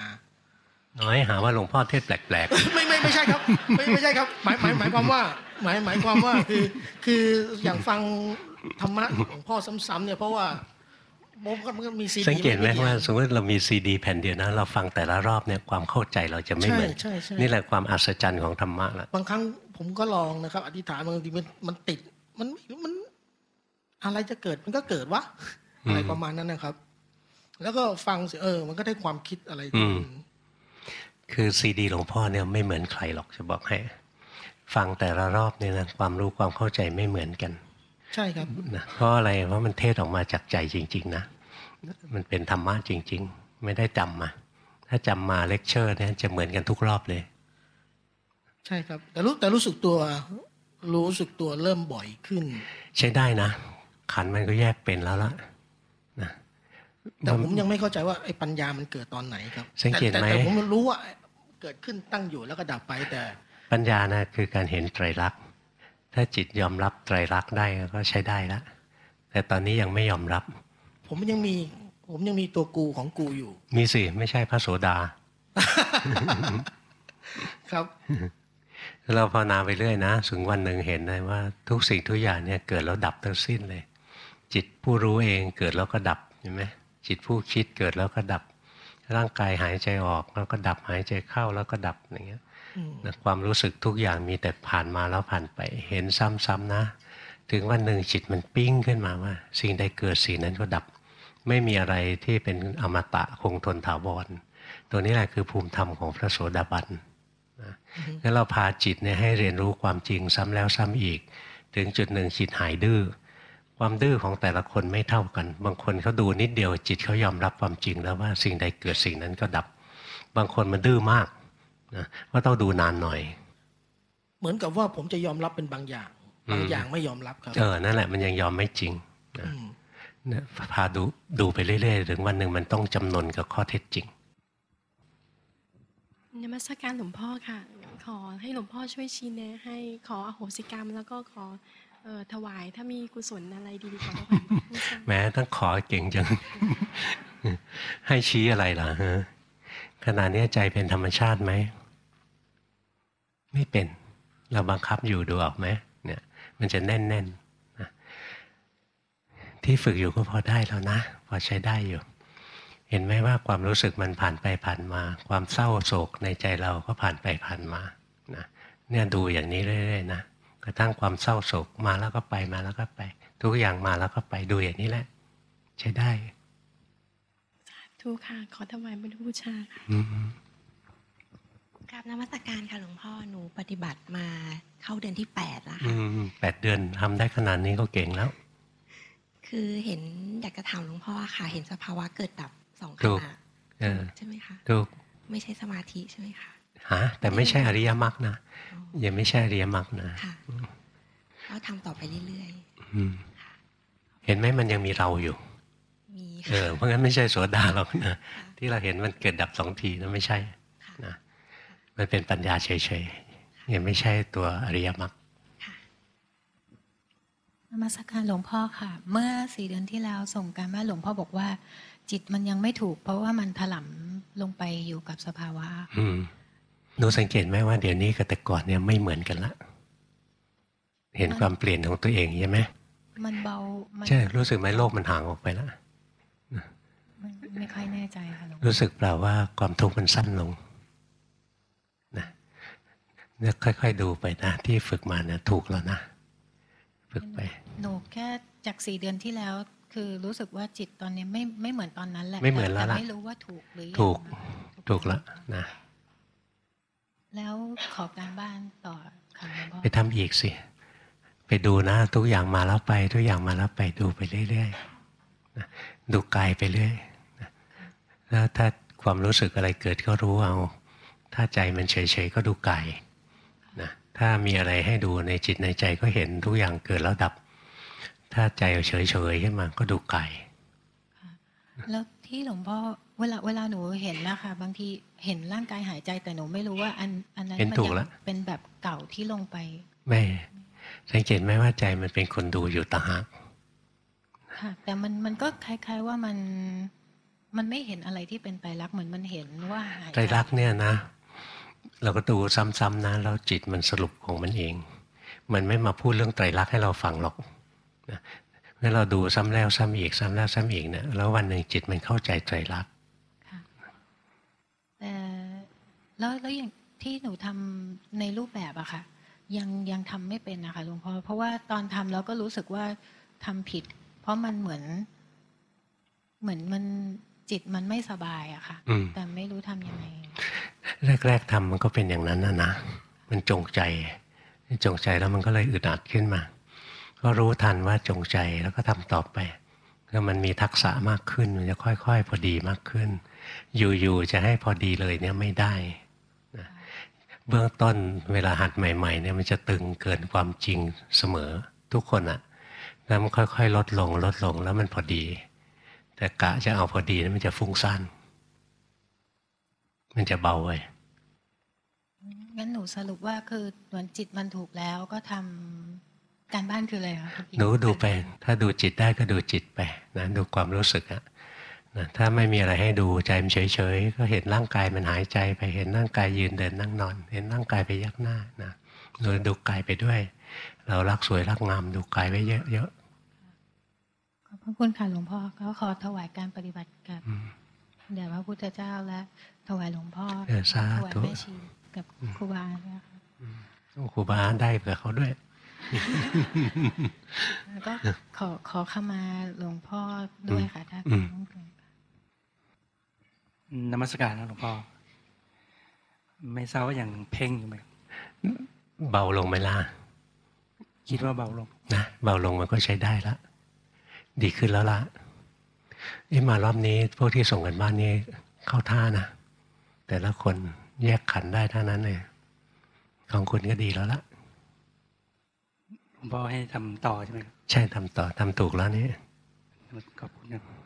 น้อยหาว่าหลวงพ่อเทศแปลกไม่ไม่ไม่ใช่ครับ ไม่ไม่ใช่ครับ หมายหมายหมายความว่า หมายหมายความว่าคือคืออย่างฟังธรรมะหลวงพ่อซ้ำๆเนี่ยเพราะว่าผมก็มันก็มีซีดีๆสังเกตไหมกี่ว่าอันสมมติเรามีซีดีแผ่นเดียวนะเราฟังแต่ละรอบเนี่ยความเข้าใจเราจะไม่เหมือนใช่ใช่ใช่นี่แหละความอัศจรรย์ของธรรมะละบางครั้งผมก็ลองนะครับ อธิษฐานบางทีมันมันติดมันมัน อะไรจะเกิดมันก็เกิดวะอะไรประมาณนั้นนะครับ แล้วก็ฟังเสียเออ มันก็ได้ความคิดอะไรที่มันคือซีดีหลวงพ่อเนี่ยไม่เหมือนใครหรอกจะบอกให้ ฟังแต่ละรอบเนี่ยนะความรู้ความเข้าใจไม่เหมือนกัน ใช่ครับนะเพราะอะไรเพราะมันเทศออกมาจากใจจริง ๆ นะมันเป็นธรรมะจริง ๆ ไม่ได้จำมาถ้าจำมาเลคเชอร์เนี่ยจะเหมือนกันทุกรอบเลย ใช่ครับ แต่รู้แต่รู้สึกตัวรู้สึกตัวเริ่มบ่อยขึ้น ใช้ได้นะ ขันธ์มันก็แยกเป็นแล้วละนะแต่ผมยังไม่เข้าใจว่าไอ้ปัญญามันเกิดตอนไหนครับสังเกตไหมแต่แต่ผมรู้ว่าเกิดขึ้นตั้งอยู่แล้วก็ดับไปแต่ ปัญญานะคือการเห็นไตรลักษณ์ถ้าจิตยอมรับไตรลักษณ์ได้ก็ใช้ได้ละแต่ตอนนี้ยังไม่ยอมรับ ผมยังมี ผมยังมีตัวกูของกูอยู่ มีสิไม่ใช่พระโสดา ครับ เราภาวนาไปเรื่อยนะถึงวันหนึ่งเห็นเลยว่า ทุกสิ่งทุกอย่างเนี่ยเกิดแล้วดับทั้งสิ้นเลย จิตผู้รู้เองเกิดแล้วก็ดับเห็นไหมจิตผู้คิดเกิดแล้วก็ดับ ร่างกายหายใจออกแล้วก็ดับหายใจเข้าแล้วก็ดับอย่างเงี้ยอืมนะความรู้สึกทุกอย่างมีแต่ผ่านมาแล้วผ่านไป เห็นซ้ำๆนะ ถึงวันหนึ่งจิตมันปิ้งขึ้นมาว่า สิ่งใดเกิดสิ่งนั้นก็ดับ ไม่มีอะไรที่เป็นอมตะคงทนถาวรตัวนี้แหละคือภูมิธรรมของพระโสดาบันนะงั้นเราพาจิตเนี่ยให้เรียนรู้ความจริงซ้ำแล้วซ้ำอีก ถึงจุดหนึ่งจิตหายดื้อ ความดื้อของแต่ละคนไม่เท่ากัน บางคนเขาดูนิดเดียวจิตเขายอมรับความจริงแล้วว่าสิ่งใดเกิดสิ่งนั้นก็ดับ บางคนมันดื้อมากนะว่าต้องดูนานหน่อย เหมือนกับว่าผมจะยอมรับเป็นบางอย่าง บางอย่างไม่ยอมรับครับ เออ นั่นแหละมันยังยอมไม่จริงนะมนะพาดูดูไปเรื่อยๆ ถึงวันหนึ่งมันต้องจำนนกับข้อเท็จจริงนมัสการหลวงพ่อค่ะ ขอให้หลวงพ่อช่วยชี้แนะให้ขออโหสิกรรมแล้วก็ขอ เออถวายถ้ามีกุศลอะไรดีๆขอแม้ต้องขอเก่งจัง ให้ชี้อะไรล่ะฮะขณะนี้ใจเป็นธรรมชาติไหม ไม่เป็น เราบังคับอยู่ดูออกไหมเนี่ย มันจะแน่นๆนะที่ฝึกอยู่ก็พอได้แล้วนะ พอใช้ได้อยู่ เห็นไหมว่าความรู้สึกมันผ่านไปผ่านมา ความเศร้าโศกในใจเราก็ผ่านไปผ่านมานะเนี่ยดูอย่างนี้เรื่อยๆนะ กระทั่งความเศร้าโศกมาแล้วก็ไปมาแล้วก็ไป ทุกอย่างมาแล้วก็ไปดูอย่างนี้แหละ ใช้ได้ทุกค่ะ ขอถวายเป็นบูชาค่ะอืมกราบนมัสการค่ะหลวงพ่อหนูปฏิบัติมาเข้าเดือนที่แปดแล้วอืค่ะมแปดเดือนทำได้ขนาดนี้ก็เก่งแล้ว คือเห็นอยากจะถามหลวงพ่อค่ะ เห็นสภาวะเกิดดับสองขถูกณะเออใช่ไหมคะถูกไม่ใช่สมาธิใช่ไหมคะ ฮะแต่ไม่ใช่อริยมรรคนะยังไม่ใช่อริยมรรคนะค่ะก็ทำต่อไปเรื่อยอืมเห็นไหมมันยังมีเราอยู่ๆมีเออเพราะงั้นไม่ใช่โสดาหรอกนะที่เราเห็นมันเกิดดับสองทีนะไม่ใช่ค่ะนะมันเป็นปัญญาเฉยๆยังไม่ใช่ตัวอริยมรรคค่ะนมัสการหลวงพ่อค่ะ เมื่อสี่เดือนที่แล้วส่งการบ้านหลวงพ่อบอกว่า จิตมันยังไม่ถูก เพราะว่ามันถลำลงไปอยู่กับสภาวะ อืมหนูสังเกตไหมว่าเดี๋ยวนี้กับแต่ก่อนเนี่ยไม่เหมือนกันละ เห็นความเปลี่ยนของตัวเองใช่ไหมมันเบามันใช่รู้สึกไหมโลกมันห่างออกไปแล้วมันไม่ค่อยแน่ใจค่ะหลวงพ่อรู้สึกเปล่าว่าความทุกข์มันสั้นลงนะเนี่ยค่อยๆดูไปนะที่ฝึกมาเนี่ยถูกแล้วนะฝึกไปหนูแค่จากสี่เดือนที่แล้ว คือรู้สึกว่าจิตตอนนี้ไม่ไม่เหมือนตอนนั้นแหละไม่เหมือนแล้วต่ล่ะไม่รู้ว่าถูกหรือยังถูกนะคะถูกแล้วนะ แล้วขอการบ้านต่อค่ะหลวงพ่อไปทำอีกสิ ไปดูนะ ทุกอย่างมาแล้วไป ทุกอย่างมาแล้วไปดูไปเรื่อยๆนะดูกายไปเรื่อยนะแล้วถ้าความรู้สึกอะไรเกิดก็รู้เอา ถ้าใจมันเฉยๆก็ดูกายนะถ้ามีอะไรให้ดูในจิตในใจก็เห็นทุกอย่างเกิดแล้วดับ ถ้าใจเฉยๆขึ้นมาก็ดูกายแล้วที่หลวงพ่อ เวลาเวลาหนูเห็นนะคะบางทีเห็นร่างกายหายใจแต่หนูไม่รู้ว่าอันอันนั้นเห็นมัถูกยัแล้วเป็นแบบเก่าที่ลงไปไม่สังเกตไหมว่าใจมันเป็นคนดูอยู่ต่างหากค่ะแต่มันมันก็คล้าย ๆว่ามันมันไม่เห็นอะไรที่เป็นไตรลักษณ์เหมือนมันเห็นว่าหายใจไตรลักษณ์เนี่ยนะ เราก็ดูซ้ำๆนะแล้วจิตมันสรุปของมันเอง มันไม่มาพูดเรื่องไตรลักษณ์ให้เราฟังหรอกนะเมื่อเราดูซ้ำแล้วซ้ำอีกซ้ำแล้วซ้ำอีกเนี่ยแล้ววันหนึ่งจิตมันเข้าใจไตรลักษณ์ ค่ะแต่ แล้วแล้วอย่างที่หนูทำในรูปแบบอะค่ะ ยังยังทำไม่เป็นนะคะหลวงพ่อเพราะว่าตอนทำแล้วก็รู้สึกว่าทำผิด เพราะมันเหมือน เหมือนมันจิตมันไม่สบายอะค่ะอืมแต่ไม่รู้ทำยังไง แรกๆทำมันก็เป็นอย่างนั้นนะนะมันจงใจจงใจแล้วมันก็เลยอึดอัดขึ้นมา ก็รู้ทันว่าจงใจแล้วก็ทำต่อไปแล้วมันมีทักษะมากขึ้นมันจะค่อย ๆ พอดีมากขึ้น อยู่ๆจะให้พอดีเลยเนี่ยไม่ได้นะ เบื้องต้นเวลาหัดใหม่ๆเนี่ยมันจะตึงเกินความจริงเสมอทุกคนอะแล้วมันค่อยๆ ลดลงลดลงแล้วมันพอดี แต่กะจะเอาพอดีนั้นมันจะฟุ้งซ่านมันจะเบาไปงั้นหนูสรุปว่าคือเหมือนจิตมันถูกแล้วก็ทำการบ้านคืออะไรคะหนูดูไป ถ้าดูจิตได้ก็ดูจิตไปนะดูความรู้สึกอะ นะถ้าไม่มีอะไรให้ดูใจมันเฉยๆ ก็เห็นร่างกายมันหายใจไปเห็นร่างกายยืนเดินนั่งนอน เห็นร่างกายไปยักหน้านะเราดูกายไปด้วย เรารักสวยรักงามดูกายไว้เยอะขอบพระคุณค่ะหลวงพ่อก็ขอถวายการปฏิบัติกับๆอืมเดี๋ยวพระพุทธเจ้าและถวายหลวงพ่อเออสาธุถวายแม่ชีกับครูบาด้วยค่ะต้องครูบาได้เผื่อเขาด้วยแล้วก็ขอขอขมาหลวงพ่อด้วยค่ะถ้าอืมต้องเกิด นมัสการนะหลวงพ่อไม่ทราบว่ายังเพ่งอยู่ไหมเบาลงไหมล่ะคิดว่าเบาลงนะเบาลงมันก็ใช้ได้ละดีขึ้นแล้วละเอ้มารอบนี้พวกที่ส่งกันบ้านนี้เข้าท่านะแต่ละคนแยกขันได้เท่านั้นเลยของคุณก็ดีแล้วละหลวงพ่อให้ทำต่อใช่ไหมครับใช่ทำต่อทำถูกแล้วนี่ขอบคุณครับ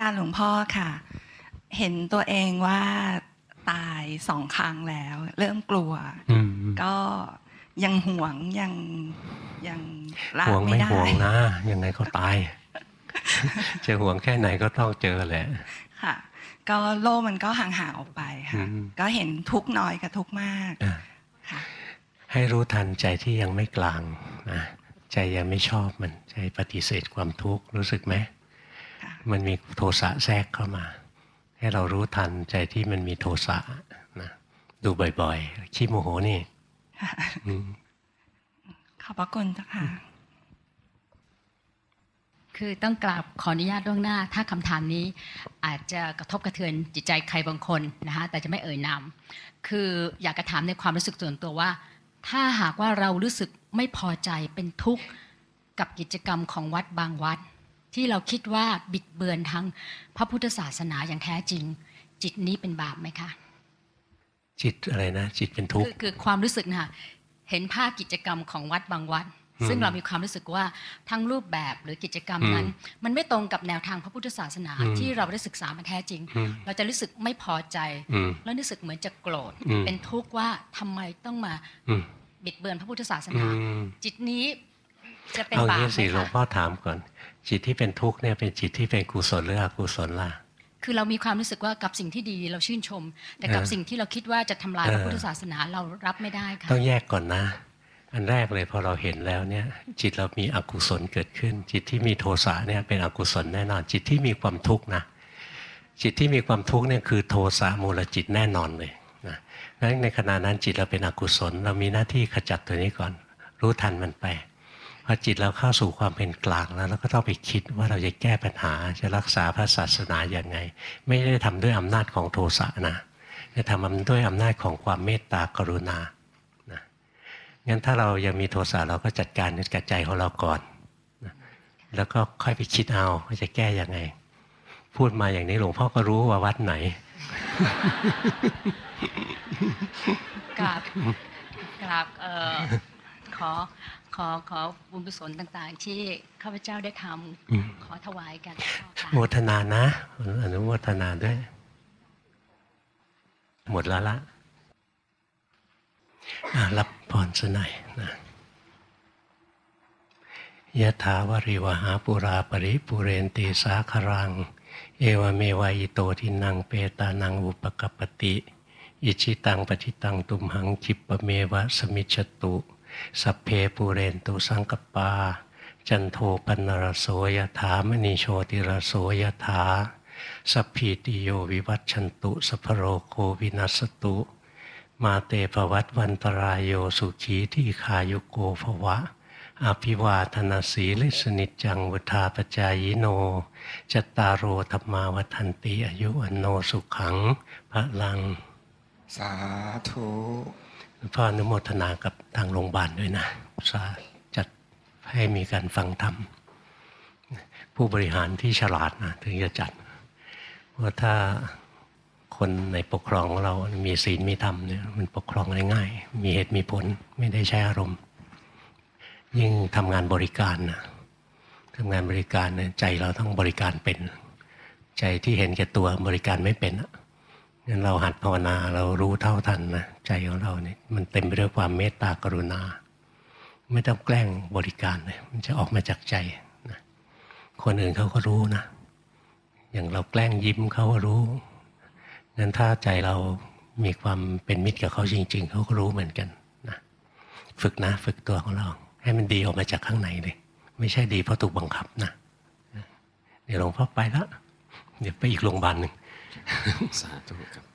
การหลวงพ่อค่ะ เห็นตัวเองว่าตายสองครั้งแล้ว เริ่มกลัวอืมก็ยังหวงยังยังละห่วงไม่ไม่ได้ห่วงนะยังไงก็ตาย จะห่วงแค่ไหนก็ต้องเจอแหละค่ะ ก็โลกมันก็ห่างๆออกไปค่ะอืมก็เห็นทุกข์น้อยกับทุกข์มากอะค่ะให้รู้ทันใจที่ยังไม่กลางนะใจยังไม่ชอบมันใจปฏิเสธความทุกข์รู้สึกไหมค่ะ มันมีโทสะแทรกเข้ามา ให้เรารู้ทันใจที่มันมีโทสะนะดูบ่อยๆ ขี้โมโหนี่ค่ะอืมขอบพระคุณเจ้าค่ะ คือต้องกราบขออนุญาตล่วงหน้า ถ้าคำถามนี้อาจจะกระทบกระเทือนจิตใจใครบางคนนะคะแต่จะไม่เอ่ยนามคืออยากจะถามในความรู้สึกส่วนตัวว่า ถ้าหากว่าเรารู้สึกไม่พอใจเป็นทุกข์กับกิจกรรมของวัดบางวัด ที่เราคิดว่าบิดเบือนทางพระพุทธศาสนาอย่างแท้จริง จิตนี้เป็นบาปไหมคะ จิตอะไรนะ จิตเป็นทุกคืข์อคือความรู้สึกนะคะเห็นภาพกิจกรรมของวัดบางวัดอืมซึ่งเรามีความรู้สึกว่าทั้งรูปแบบหรือกิจกรรมนั้นอืมมันไม่ตรงกับแนวทางพระพุทธศาสนาอืมที่เราได้ศึกษามาแท้จริงอืมเราจะรู้สึกไม่พอใจอืมแล้วรู้สึกเหมือนจะโกรธอืมเป็นทุกข์ว่าทำไมต้องมาอืมบิดเบือนพระพุทธศาสอืนามจิตนี้จะเป็นเอาบาปงี้ไหมสิหลวงคะพ่อถามก่อน จิตที่เป็นทุกข์เนี่ยเป็นจิตที่เป็นกุศลหรืออกุศลล่ะคือเรามีความรู้สึกว่ากับสิ่งที่ดีเราชื่นชม แต่กับเออสิ่งที่เราคิดว่าจะทำลายเออพระพุทธศาสนาเรารับไม่ได้ค่ะต้องแยกก่อนนะ อันแรกเลยพอเราเห็นแล้วเนี่ย จิตเรามีอกุศลเกิดขึ้น จิตที่มีโทสะเนี่ยเป็นอกุศลแน่นอน จิตที่มีความทุกข์นะจิตที่มีความทุกข์เนี่ยคือโทสะมูลจิตแน่นอนเลยนะงั้นในขณะนั้นจิตเราเป็นอกุศล เรามีหน้าที่ขจัดตัวนี้ก่อน รู้ทันมันไป พอจิตเราเข้าสู่ความเป็นกลางแล้วเราก็ต้องไปคิดว่าเราจะแก้ปัญหาจะรักษาพระศาสนาอย่างไง ไม่ได้ทำด้วยอำนาจของโทสะนะจะทำด้วยอำนาจของความเมตตากรุณางั้นถ้าเรายังมีโทสะเราก็จัดการกับใจของเราก่อนนะแล้วก็ค่อยไปคิดเอาว่าจะแก้ยังไง พูดมาอย่างนี้หลวงพ่อก็รู้ว่าวัดไหนกราบกราบเอ่อขอ ขอขอบุญกุศลต่างๆ ที่ข้าพเจ้าได้ทอืมำขอถวายกันค่ะโมทนานะอนุโมทนาด้วย หมดแล้วละอะรับพรสหน่อยนะยะถาวริวหาปุราปริปุเรนติสาครัง เอวเมวายโตทินังเปตานังอุปกปปติ อิชิตังปฏิตังตุมหังคิปะเมวะสมิจฉตุ สัพเพปูเรนตุสังกปา จันโทปนรโสยถามณีโชติรโสยถาสัพพีติโยวิวัตชันตุสัพโรโควินัสตุ มาเตภวัตวันตรายโยสุขีที่ขายุโกภวะ อภิวาทนาสีลิสนิจังวุธาปจายโน จตารโอธรรมาวัันติอายุวันโนสุขังพระลัง สาธุ พ่ออนุโมทนากับทางโรงพยาบาลด้วยนะสาจัดให้มีการฟังธรรม ผู้บริหารที่ฉลาดนะถึงจะจัดเพราะถ้าคนในปกครองของเรา มีศีลมีธรรมเนี่ยมันปกครองได้ง่าย มีเหตุมีผลไม่ได้ใช้อารมณ์ ยิ่งทำงานบริการนะทำงานบริการเนี่ยใจเราต้องบริการเป็น ใจที่เห็นแก่ตัวบริการไม่เป็นอะ งั้นเราหัดภาวนาเรารู้เท่าทันนะใจของเราเนี่ยมันเต็มไปด้วยความเมตตากรุณา ไม่ต้องแกล้งบริการเลยมันจะออกมาจากใจนะคนอื่นเขาก็รู้นะ อย่างเราแกล้งยิ้มเขาก็รู้งั้นถ้าใจเรามีความเป็นมิตรกับเขาจริง ๆเขาก็รู้เหมือนกันนะฝึกนะฝึกตัวของเรา ให้มันดีออกมาจากข้างในเลย ไม่ใช่ดีเพราะถูกบังคับนะเดี๋ยวหลวงพ่อไปแล้วเดี๋ยวไปอีกโรงพยาบาลหนึ่ง สาธุครับ